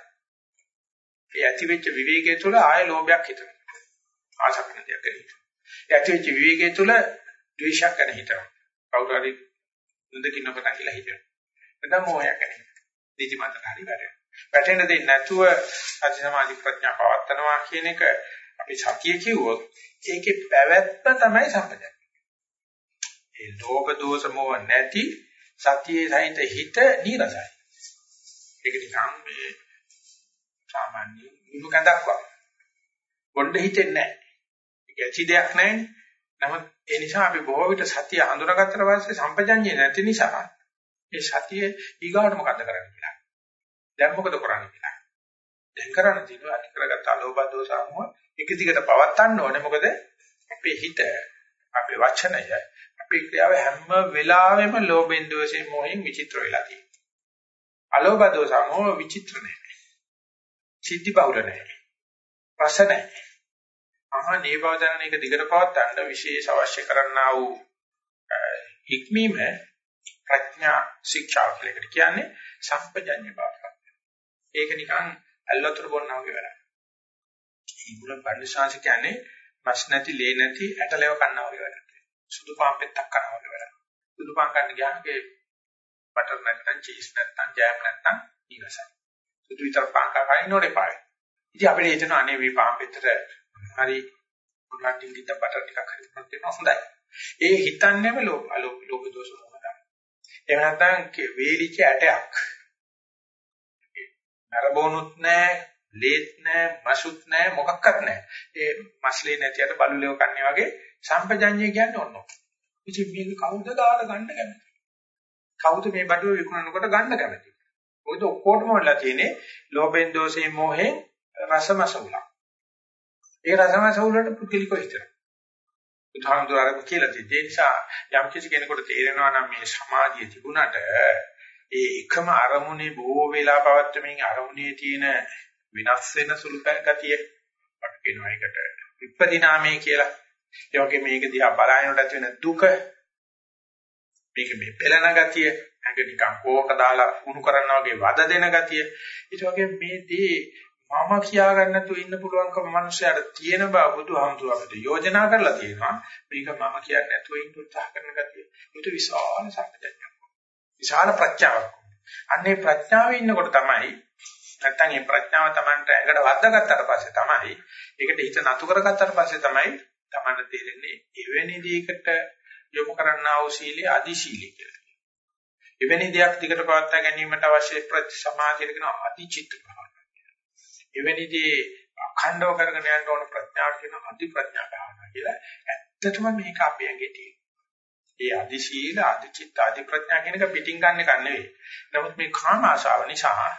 ඒ ඇති වෙච්ච විවේකයේ තුල ආය ලෝභයක් හිතනවා. ආශක්න දෙයක් ගැන හිතනවා. ඒ ඇති වෙච්ච විවේකයේ තුල ද්වේෂයක් ගැන හිතනවා. කවුරු හරි නොදකින්න කොට කියලා හිතනවා. නැත්නම් මොහයක් ගැන හිතනවා. නිදිමත හරි වැඩ. වැටෙන්න දෙන්නේ නැතුව සති සමාධි ප්‍රඥා පවත්නවා කියන එක අපි සතිය කිව්වොත් ඒකේ පැවැත්ම තමයි සම්පදන්නේ. ඒ ලෝභ දෝෂ මොහ නැති සතියේ සහිත හිත නිරසයි. ඒක නිකන් මේ සාමාන්‍ය මුළු කඳක් වගේ. බොණ්ඩ හිතෙන්නේ නැහැ. ඒක ඇති දෙයක් නැහැ. නමුත් ඒ නිසා අපි බොහෝ විට සතිය හඳුනාගත්තට පස්සේ සම්පජඤ්ඤේ නැති නිසා ඒ සතිය ඊගාට මොකද කරන්නේ කියලා. දැන් මොකද කරන්නේ කියලා. දැන් කරන්න තියෙනවා අනිත් කරගත්ත අලෝභ දෝෂ සමුහ එක දිගට පවත්වන්න ඕනේ මොකද අපේ හිත අපේ වචනය අපේ ක්‍රියාව හැම වෙලාවෙම ලෝභෙන් දෝෂෙන් මොහෙන් විචිත්‍ර වෙලා තියෙනවා. අලෝභ දෝෂ සමුහ විචිත්‍ර නැහැ. සිද්ධි බහුල නැහැ. රස නැහැ. අහා නේබවදන එක දිගට පවත්වන්න විශේෂ අවශ්‍ය කරන්නා වූ ඉක්මීම ප්‍රඥා ශික්ෂා කියලා කියන්නේ සම්පජඤ්ඤ බව. ඒක නිකන් ඇල්වතුර බොන්නා වගේ වැඩක්. මේ මුල පරිශාංශ කියන්නේ මස් නැති ලේ නැති ඇටලෙව කන්නා වගේ වැඩක්. සුදු පාන් පෙත්තක් කනවා වගේ වැඩක්. සුදු පාන් කන්න ගියාම ඒ බටර් නැත්නම් චීස් නැත්නම් ජෑම් නැත්නම් ඊවසක්. සුදු විතර පාන් කකයි නෝනේ පායි. ඉතින් අපිට හිතෙනවා අනේ මේ පාන් පෙත්තට හරි උනාටින් ගිත බටර් ටිකක් හරි තුනක් දෙනවා හොඳයි. ඒ හිතන්නේම ලෝභ අලෝභ ලෝභ දෝෂ මොහොතයි. එහෙම නැත්නම් වේලිච්ච ඇටයක් නරබෝනුත් නැහැ, ලේත් නැහැ, මසුත් නැහැ, මොකක්වත් නැහැ. ඒ මස්ලේ නැතිවට බලුලෙව කන්නේ වගේ සම්පජඤ්ඤය කියන්නේ ඔන්න. ඉතින් මේක කවුද දාලා ගන්න කැමති? කවුද මේ බඩුව විකුණනකොට ගන්න කැමති? මොකද ඔක්කොටම වෙලා තියෙන්නේ ලෝභෙන් දෝෂයෙන් මොහෙන් රසමසුල. ඒ රසමසුල වලට පුදුලිකව හිතනවා. උදාහරණයක් කියලා තියෙන්නේ. ඒ නිසා යම් කිසි කෙනෙකුට තේරෙනවා නම් මේ සමාධිය තිබුණාට ඒ එකම අරමුණේ බොහෝ වෙලා පවත්වමින් අරමුණේ තියෙන විනාශ වෙන සුළු ගතිය අපිට කියනවා ඒකට විපරිණාමය කියලා. ඒ වගේ මේක දිහා බලනකොට ඇති වෙන දුක මේක මේ පෙළෙන ගතිය ඇඟ නිකන් කෝක දාලා උණු කරනවා වගේ වද දෙන ගතිය. ඊට වගේ මේ දේ මම කියා ගන්න නැතුව ඉන්න පුළුවන්කම මිනිස්යාට තියෙන බව බුදුහාමුදුර අපිට යෝජනා කරලා තියෙනවා. මේක මම කියන්නේ නැතුව ඉන්න උත්සාහ කරන ගතිය. ඒක විශාල සම්පතක්. විශාල ප්‍රඥාවක්. අන්නේ ප්‍රඥාවේ ඉන්නකොට තමයි නැත්තම් මේ ප්‍රඥාව Tamanට ඇඟට වද්දාගත්තට පස්සේ තමයි ඒකට හිත නතු කරගත්තට පස්සේ තමයි Tamanට තේරෙන්නේ එවැනි දෙයකට යොමු කරන්නා වූ සීලය අදි සීලය කියලා. එවැනි දෙයක් දිකට පවත්වා ගැනීමට අවශ්‍ය ප්‍රතිසමාධිය කියන අදි චිත්ත භාවනාව කියලා. එවැනි දේ අඛණ්ඩව කරගෙන යන්න ඕන ප්‍රඥාව කියන අදි ප්‍රඥා භාවනාව කියලා. ඇත්තටම මේක අපේ ඇඟේ තියෙන ඒ අදි ශීල, අදි චිත්ත, අදි ප්‍රඥා කියන එක පිටින් ගන්න එක නෙවෙයි. නමුත් මේ කාම ආශාව නිසා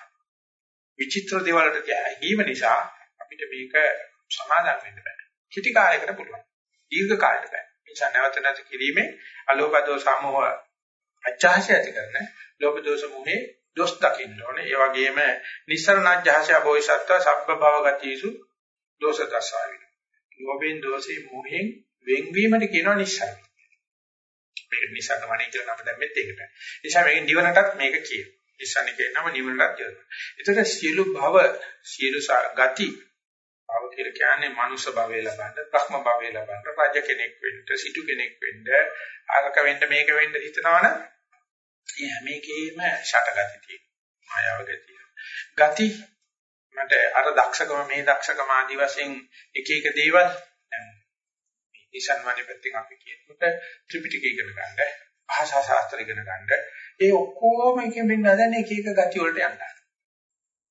විචිත්‍ර දේවල් වලට ඇහිීම නිසා අපිට මේක සමාදම් වෙන්න බෑ. කිටි කාලයකට පුළුවන්. දීර්ඝ කාලයකට බෑ. ඒ නිසා නැවත නැවත කිරීමෙන් අලෝභ දෝෂ සමෝහ අච්ඡාසය ඇති කරන ලෝභ දෝෂ මොහේ දොස් දකින්න ඕනේ. ඒ වගේම නිස්සරණජ්ජාසය බෝසත්ත්ව සබ්බ භව ගතියසු දෝෂ දසාවින. ලෝභෙන් දෝෂේ මොහෙන් වෙන්වීමට කියනවා නිස්සරණ. මේක නිසා තමයි කියලා නම දැම්මෙත් ඒකට. ඒ නිසා මේක නිවනටත් මේක කියන. ඉස්සනිකේ නම නිවනටත් කියනවා. ඒතර සියලු භව සියලු ගති භව කියලා කියන්නේ මනුෂ්‍ය භවය ලබන්න, බ්‍රහ්ම භවය ලබන්න, රාජ කෙනෙක් වෙන්න, සිටු කෙනෙක් වෙන්න, ආරක වෙන්න මේක වෙන්න හිතනවනම් ඒ හැම එකේම ෂටගති තියෙනවා. මායාව ගතිය. ගති මට අර දක්ෂකම මේ දක්ෂකම ආදි වශයෙන් එක එක දේවල් ඊශාන් වනේ පැත්තෙන් අපි කියනකොට ත්‍රිපිටකය ඉගෙන ගන්න, භාෂා ශාස්ත්‍ර ඉගෙන ගන්න, ඒ ඔක්කොම එකෙන් වෙන්න හදන්නේ එක එක ගති වලට යනවා.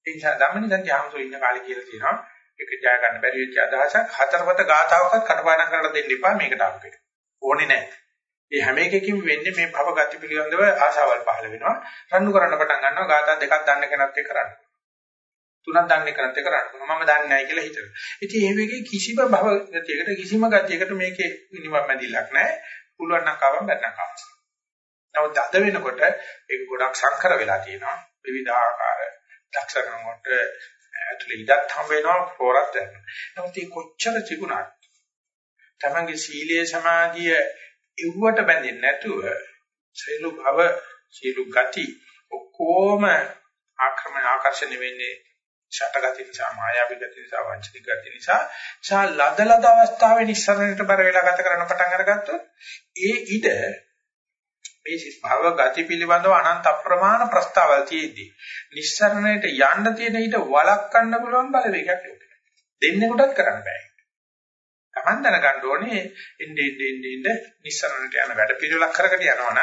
ඒ නිසා ධම්මනි සංඛ්‍යාමසෝ ඉන්න කාලේ කියලා තියෙනවා. ඒක ජය ගන්න බැරි වෙච්ච අදහසක් හතරපත ගාතාවක්වත් කටපාඩම් කරලා දෙන්න එපා මේකට අපිට. ඕනේ නැහැ. ඒ හැම එකකින්ම වෙන්නේ මේ භව ගති පිළිබඳව ආශාවල් පහළ වෙනවා. රණ්ඩු කරන්න පටන් ගන්නවා. ගාථා දෙකක් දන්න කෙනත් එක්ක කරන්න. තුනක් දන්න කෙනත් එක්ක කරන්න. මම දන්නේ නැහැ කියලා හිතනවා. ඉතින් මේ වෙකේ කිසිම භව ගතියකට කිසිම ගතියකට මේකේ නිවන් මැදිලක් නැහැ. පුළුවන් නම් කවම් බැන්නම් කවම්. නමුත් අද වෙනකොට ඒක ගොඩක් සංකර වෙලා තියෙනවා. විවිධාකාර දක්ෂකම් වලට ඇතුලේ ඉඩක් හම්බ වෙනවා පොරක් ගන්න. නමුත් මේ කොච්චර තිබුණත් තමන්ගේ සීලයේ සමාධිය ඉව්වට බැඳෙන්නේ නැතුව සියලු භව සියලු ගති ඔක්කොම ආක්‍රමණ ආකර්ෂණය වෙන්නේ ෂටගති නිසා මායාවී ගති නිසා වංචනික ගති නිසා. සා ලදලද අවස්ථාවේ නිස්සරණයට බර වෙලා ගත කරන පටන් අරගත්තොත් ඒ ඉඩ මේ භව ගති පිළිබඳව අනන්ත අප්‍රමාණ ප්‍රස්තාවල් තියෙද්දි නිස්සරණයට යන්න තියෙන ඊට වළක්වන්න පුළුවන් බලවේගයක් ලෝකෙට. දෙන්නේ කොටත් කරන්න බෑ. Taman දැනගන්න ඕනේ එන්නේ එන්නේ එන්නේ නිස්සරණට යන වැඩ පිළිවෙලක් කරගෙන යනවනම්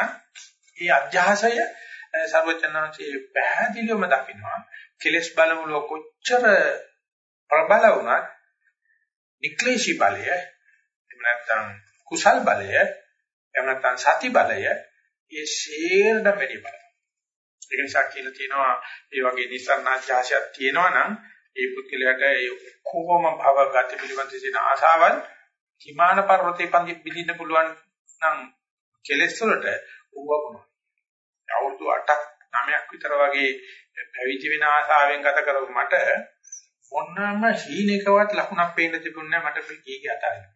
මේ අධ්‍යාසය සර්වචනන්සේ පැහැදිලිවම දකින්නවා. කෙලස් බලමුල කොච්චර ප්‍රබල වුණත් නික්ලේශී බලය එහෙම නැත්නම් කුසල් බලය එහෙම නැත්නම් සති බලය ඒ ශේරණ වැඩි බලය. ඒක නිසා කියලා තියෙනවා මේ වගේ නිස්සරණාධ්‍යාසයක් තියෙනවා නම් ඒ පුද්ගලයාට ඒ කොහොම භව ගති පිළිබඳ තියෙන ආශාවල් හිමාන පර්වතේ පන්දි බිලින්න පුළුවන් නම් කෙලෙස් වලට උවගුණ. අවුරුදු 8ක් 9ක් විතර වගේ පැවිදි වෙන ආශාවෙන් ගත කරපු මට මොනම හීනකවත් ලකුණක් පේන්න තිබුණේ නැහැ මට කී කී අතාරින්න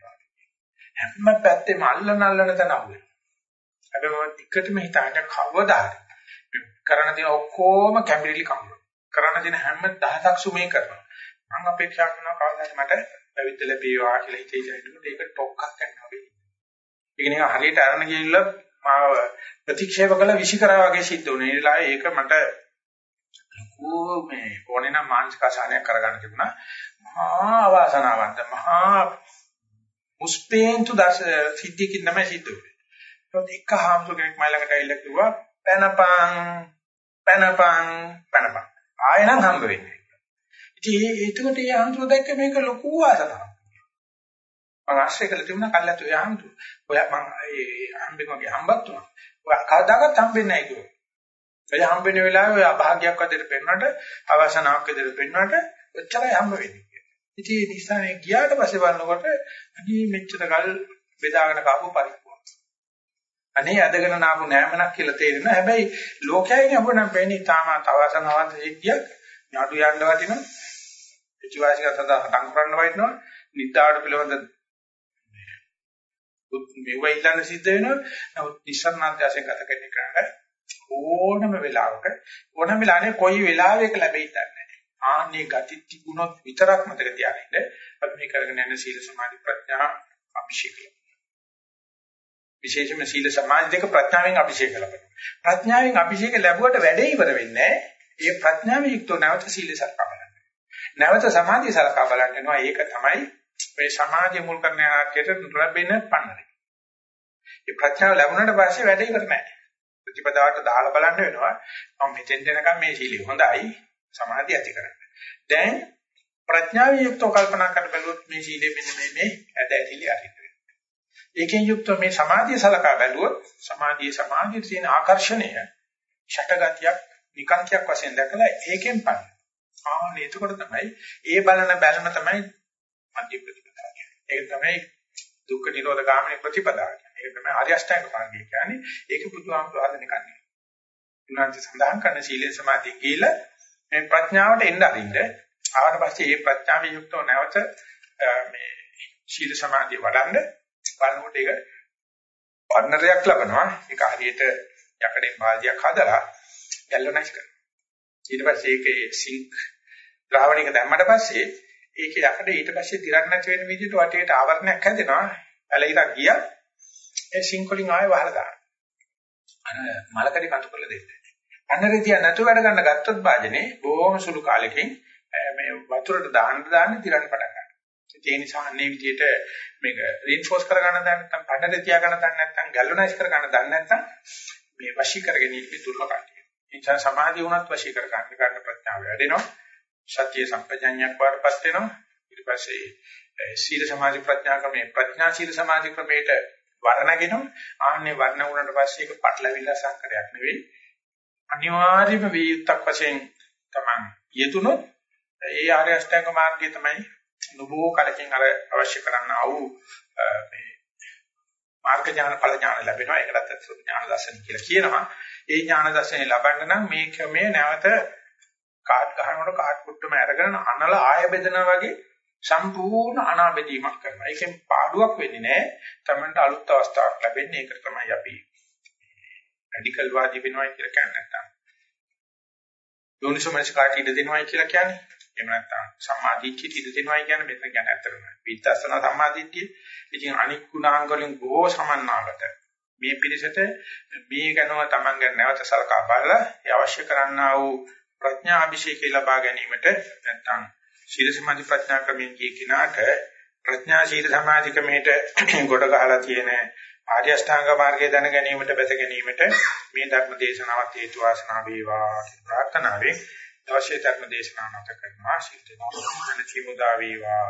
හැම පැත්තෙම අල්ලන අල්ලන තැන අහුවෙනවා. හැබැයි මම දික්කටම හිතාගෙන කවදා කරන දේ ඔක්කොම කැඹිරිලි කම්බ. කරන්න දෙන හැම දහසක් සුමේ කරනවා. මම අපේක්ෂා කරනවා කවදාද මට පැවිද්ද ලැබේවා කියලා හිතේ ඉන්නකොට ඒක ටොක්ක්ක් කරනවා වෙන්නේ. ඒක නිකන් හරියට අරන් ගිහිල්ලා මාව ප්‍රතික්ෂේප කළ විශ්ිකරා වගේ සිද්ධ වුණා. ඒ වෙලාවේ ඒක මට ලොකු මේ ඕනේ නම් මානසික අසහනයක් කරගන්න තිබුණා. මහා අවාසනාවන්ත මහා මුස්පේන්තු දර්ශ සිද්ධියකින් තමයි සිද්ධ වුනේ. ඒත් එක හාමුදුරුවෙක් මයි ළඟට ඇවිල්ලා කිව්වා පැනපං පැනපං පැනපං ආයෙනම් හම්බ වෙන්නේ. ඉතින් ඒකට ඒ ආන්තර දැක්ක මේක ලොකු ආසනාවක්. මම ආශ්‍රය කළ තිබුණා කල්ලාතු යාන්තු. ඔය මම ඒ හම්බෙන් වගේ හම්බත් උනා. ඔය කවදාකවත් හම්බෙන්නේ නැහැ කිව්වා. එය හම්බෙන වෙලාවේ ඔය අභාග්‍යයක් වදිට පෙන්වන්නට අවසනාවක් වදිට පෙන්වන්නට ඔච්චරයි හම්බ වෙන්නේ. ඉතින් ඒ නිසා මේ ගියාට පස්සේ බලනකොට අනේ මෙච්චර කල් බෙදාගෙන කාපු පරිප්පුවක්. අනේ අදගෙන නාපු නෑමනක් කියලා තේරෙනවා. හැබැයි ලෝකයෙන් අපුණම් වෙන්නේ තාම තවසනවන්ත සිද්ධියක් නඩු යන්න වටිනවා. පිටිවාසික සඳහා හටන් කරන්න වටිනවා. නිද්දාට පිළිවෙඳ මෙවයි ඉල්ලන්න සිද්ධ වෙනවා. නමුත් නිස්සරණාධ්‍යාසයෙන් ගත කරන කරාට ඕනම වෙලාවක ඕනම වෙලාවේ කොයි වෙලාවයක ලැබෙයිද නැහැ. ආන්නේ ගති තිබුණොත් විතරක් මතක තියාගන්න. අපි මේ කරගෙන යන සීල සමාධි ප්‍රඥා අභිෂේකය. විශේෂයෙන්ම සීල සමාධි දෙක ප්‍රඥාවෙන් අභිෂේක ලබනවා. ප්‍රඥාවෙන් අභිෂේක ලැබුවට වැඩේ ඉවර වෙන්නේ ඒ ප්‍රඥාවෙන් යුක්තව නැවත සීල සල්පා බලන්න. නැවත සමාධිය සල්පා බලන්න වෙනවා. ඒක තමයි මේ සමාධිය මුල් කරන ආකාරයට ලැබෙන පන්නරේ. මේ ප්‍රඥාව ලැබුණාට පස්සේ වැඩේ ඉවර නැහැ. ප්‍රතිපදාවට දාලා බලන්න වෙනවා. මම මෙතෙන් දෙනකම් මේ සීලිය හොඳයි. සමාධිය ඇති කරගන්න. දැන් ප්‍රඥාවෙන් යුක්තව කල්පනා කරන බැලුවොත් මේ සීලෙ මෙන්න මේ මේ ඇද ඇතිලි අරින්න. ඒකෙන් යුක්ත මේ සමාධිය සලකා බැලුවොත් සමාධියේ සමාධියේ තියෙන ආකර්ෂණය ෂටගතියක් විකල්පයක් වශයෙන් දැකලා ඒකෙන් පන්න. ආන්නේ එතකොට තමයි ඒ බලන බැලම තමයි මධ්‍ය ප්‍රතිපදාව කියන්නේ. ඒක තමයි දුක්ඛ නිරෝධ ගාමිනී ප්‍රතිපදාව කියන්නේ. ඒක තමයි ආර්ය අෂ්ටාංග මාර්ගය කියන්නේ. ඒක බුදුහාමුදුරුවෝ හදන එකක් නෙවෙයි. උන්වහන්සේ සඳහන් කරන සීලේ සමාධිය කියලා මේ ප්‍රඥාවට එන්න අරින්න ආවට පස්සේ මේ ප්‍රඥාවෙන් යුක්තව නැවත මේ සීල සමාධිය වඩන්න බලනකොට ඒක පන්නරයක් ලබනවා. ඒක හරියට යකඩෙන් බාල්දියක් හදලා ගැල්වනයිස් කරනවා. ඊට පස්සේ ඒකේ සිංක් ද්‍රාවණික දැම්මට පස්සේ ඒකේ යකඩ ඊට පස්සේ දිරක් නැති වෙන විදිහට වටේට ආවරණයක් හැදෙනවා. ඇලයිරක් ගියා. ඒ සිංක් වලින් ආයෙ වහලා දානවා. අර මලකඩි කඳු කරලා දෙන්නේ. අන්නරේ තියා නැතු වැඩ ගන්න ගත්තොත් වාජනේ බොහොම සුළු කාලෙකින් මේ වතුරට දාන්න දාන්න දිරන්න පටන් ගන්නවා. ඒ නිසා අන්නේ විදිහට මේක රීන්ෆෝස් කරගන්න දැන් නැත්නම් පඩට තියාගන්න දැන් නැත්නම් ගැලවනයිස් කරගන්න දැන් නැත්නම් මේ වශී කරගෙන ඉන්නේ දුර්ලභ කටිය. ඒ නිසා සමාධිය වුණත් වශී කරගන්න ගන්න ප්‍රඥාව වැඩෙනවා. සත්‍ය සම්පජඤ්ඤයක් වඩපත් වෙනවා. ඊට පස්සේ සීල සමාධි ප්‍රඥා ක්‍රමේ ප්‍රඥා සීල සමාධි ක්‍රමයට වර්ණගෙනවා. ආන්නේ වර්ණ වුණාට පස්සේ ඒක පටලවිලා සංකරයක් නෙවෙයි. අනිවාර්යයෙන්ම වේයුක්තක් වශයෙන් තමයි යෙදුනොත් ඒ ආර්ය අෂ්ටාංග මාර්ගය තමයි නොබෝ කලකින් අර අවශ්‍ය කරන්න ආ වූ මේ මාර්ග ඥාන ඵල ඥාන ලැබෙනවා. ඒකටත් අත්‍යවශ්‍ය ඥාන දර්ශන කියලා කියනවා. ඒ ඥාන දර්ශනය ලබන්න නම් මේ ක්‍රමයේ නැවත කාඩ් ගහනකොට කාඩ් කුට්ටම අරගෙන අනල ආය බෙදනවා වගේ සම්පූර්ණ අනාබෙදීමක් කරනවා. ඒකෙන් පාඩුවක් වෙන්නේ නැහැ. Tamanට අලුත් අවස්ථාවක් ලැබෙන්නේ. ඒක තමයි අපි රැඩිකල් වාදී වෙනවා කියලා කියන්නේ නැත්තම්. යෝනිසෝමනස් කාටි ඉඳ දෙනවා කියලා කියන්නේ. එහෙම නැත්තම් සම්මාදිට්ඨිය ඉඳ දෙනවා කියන්නේ මෙතන කියන්නේ ඇත්තටම. විද්‍යාසන සම්මාදිට්ඨිය. ඉතින් අනික් ගුණාංග වලින් බොහෝ සමන්නාගත. මේ පිළිසෙට මේ ගැනව Taman ගැන නැවත සලකා බලලා ඒ අවශ්‍ය කරන්නා වූ ප්‍රඥා අභිෂේකය ලබා ගැනීමට නැත්තම් සීල සමාධි ප්‍රඥා ක්‍රමයෙන් කිය කිනාට ප්‍රඥා සීල සමාධි ක්‍රමයට ගොඩ ගහලා තියෙන ආර්ය අෂ්ටාංග මාර්ගය දැන ගැනීමට බැස ගැනීමට මේ ධර්ම දේශනාවත් හේතු වාසනා වේවා කියන ප්‍රාර්ථනාවෙන් අවශ්‍ය ධර්ම දේශනාව නැත කරනවා. ශීල දෙනවා මනචි මුදා වේවා.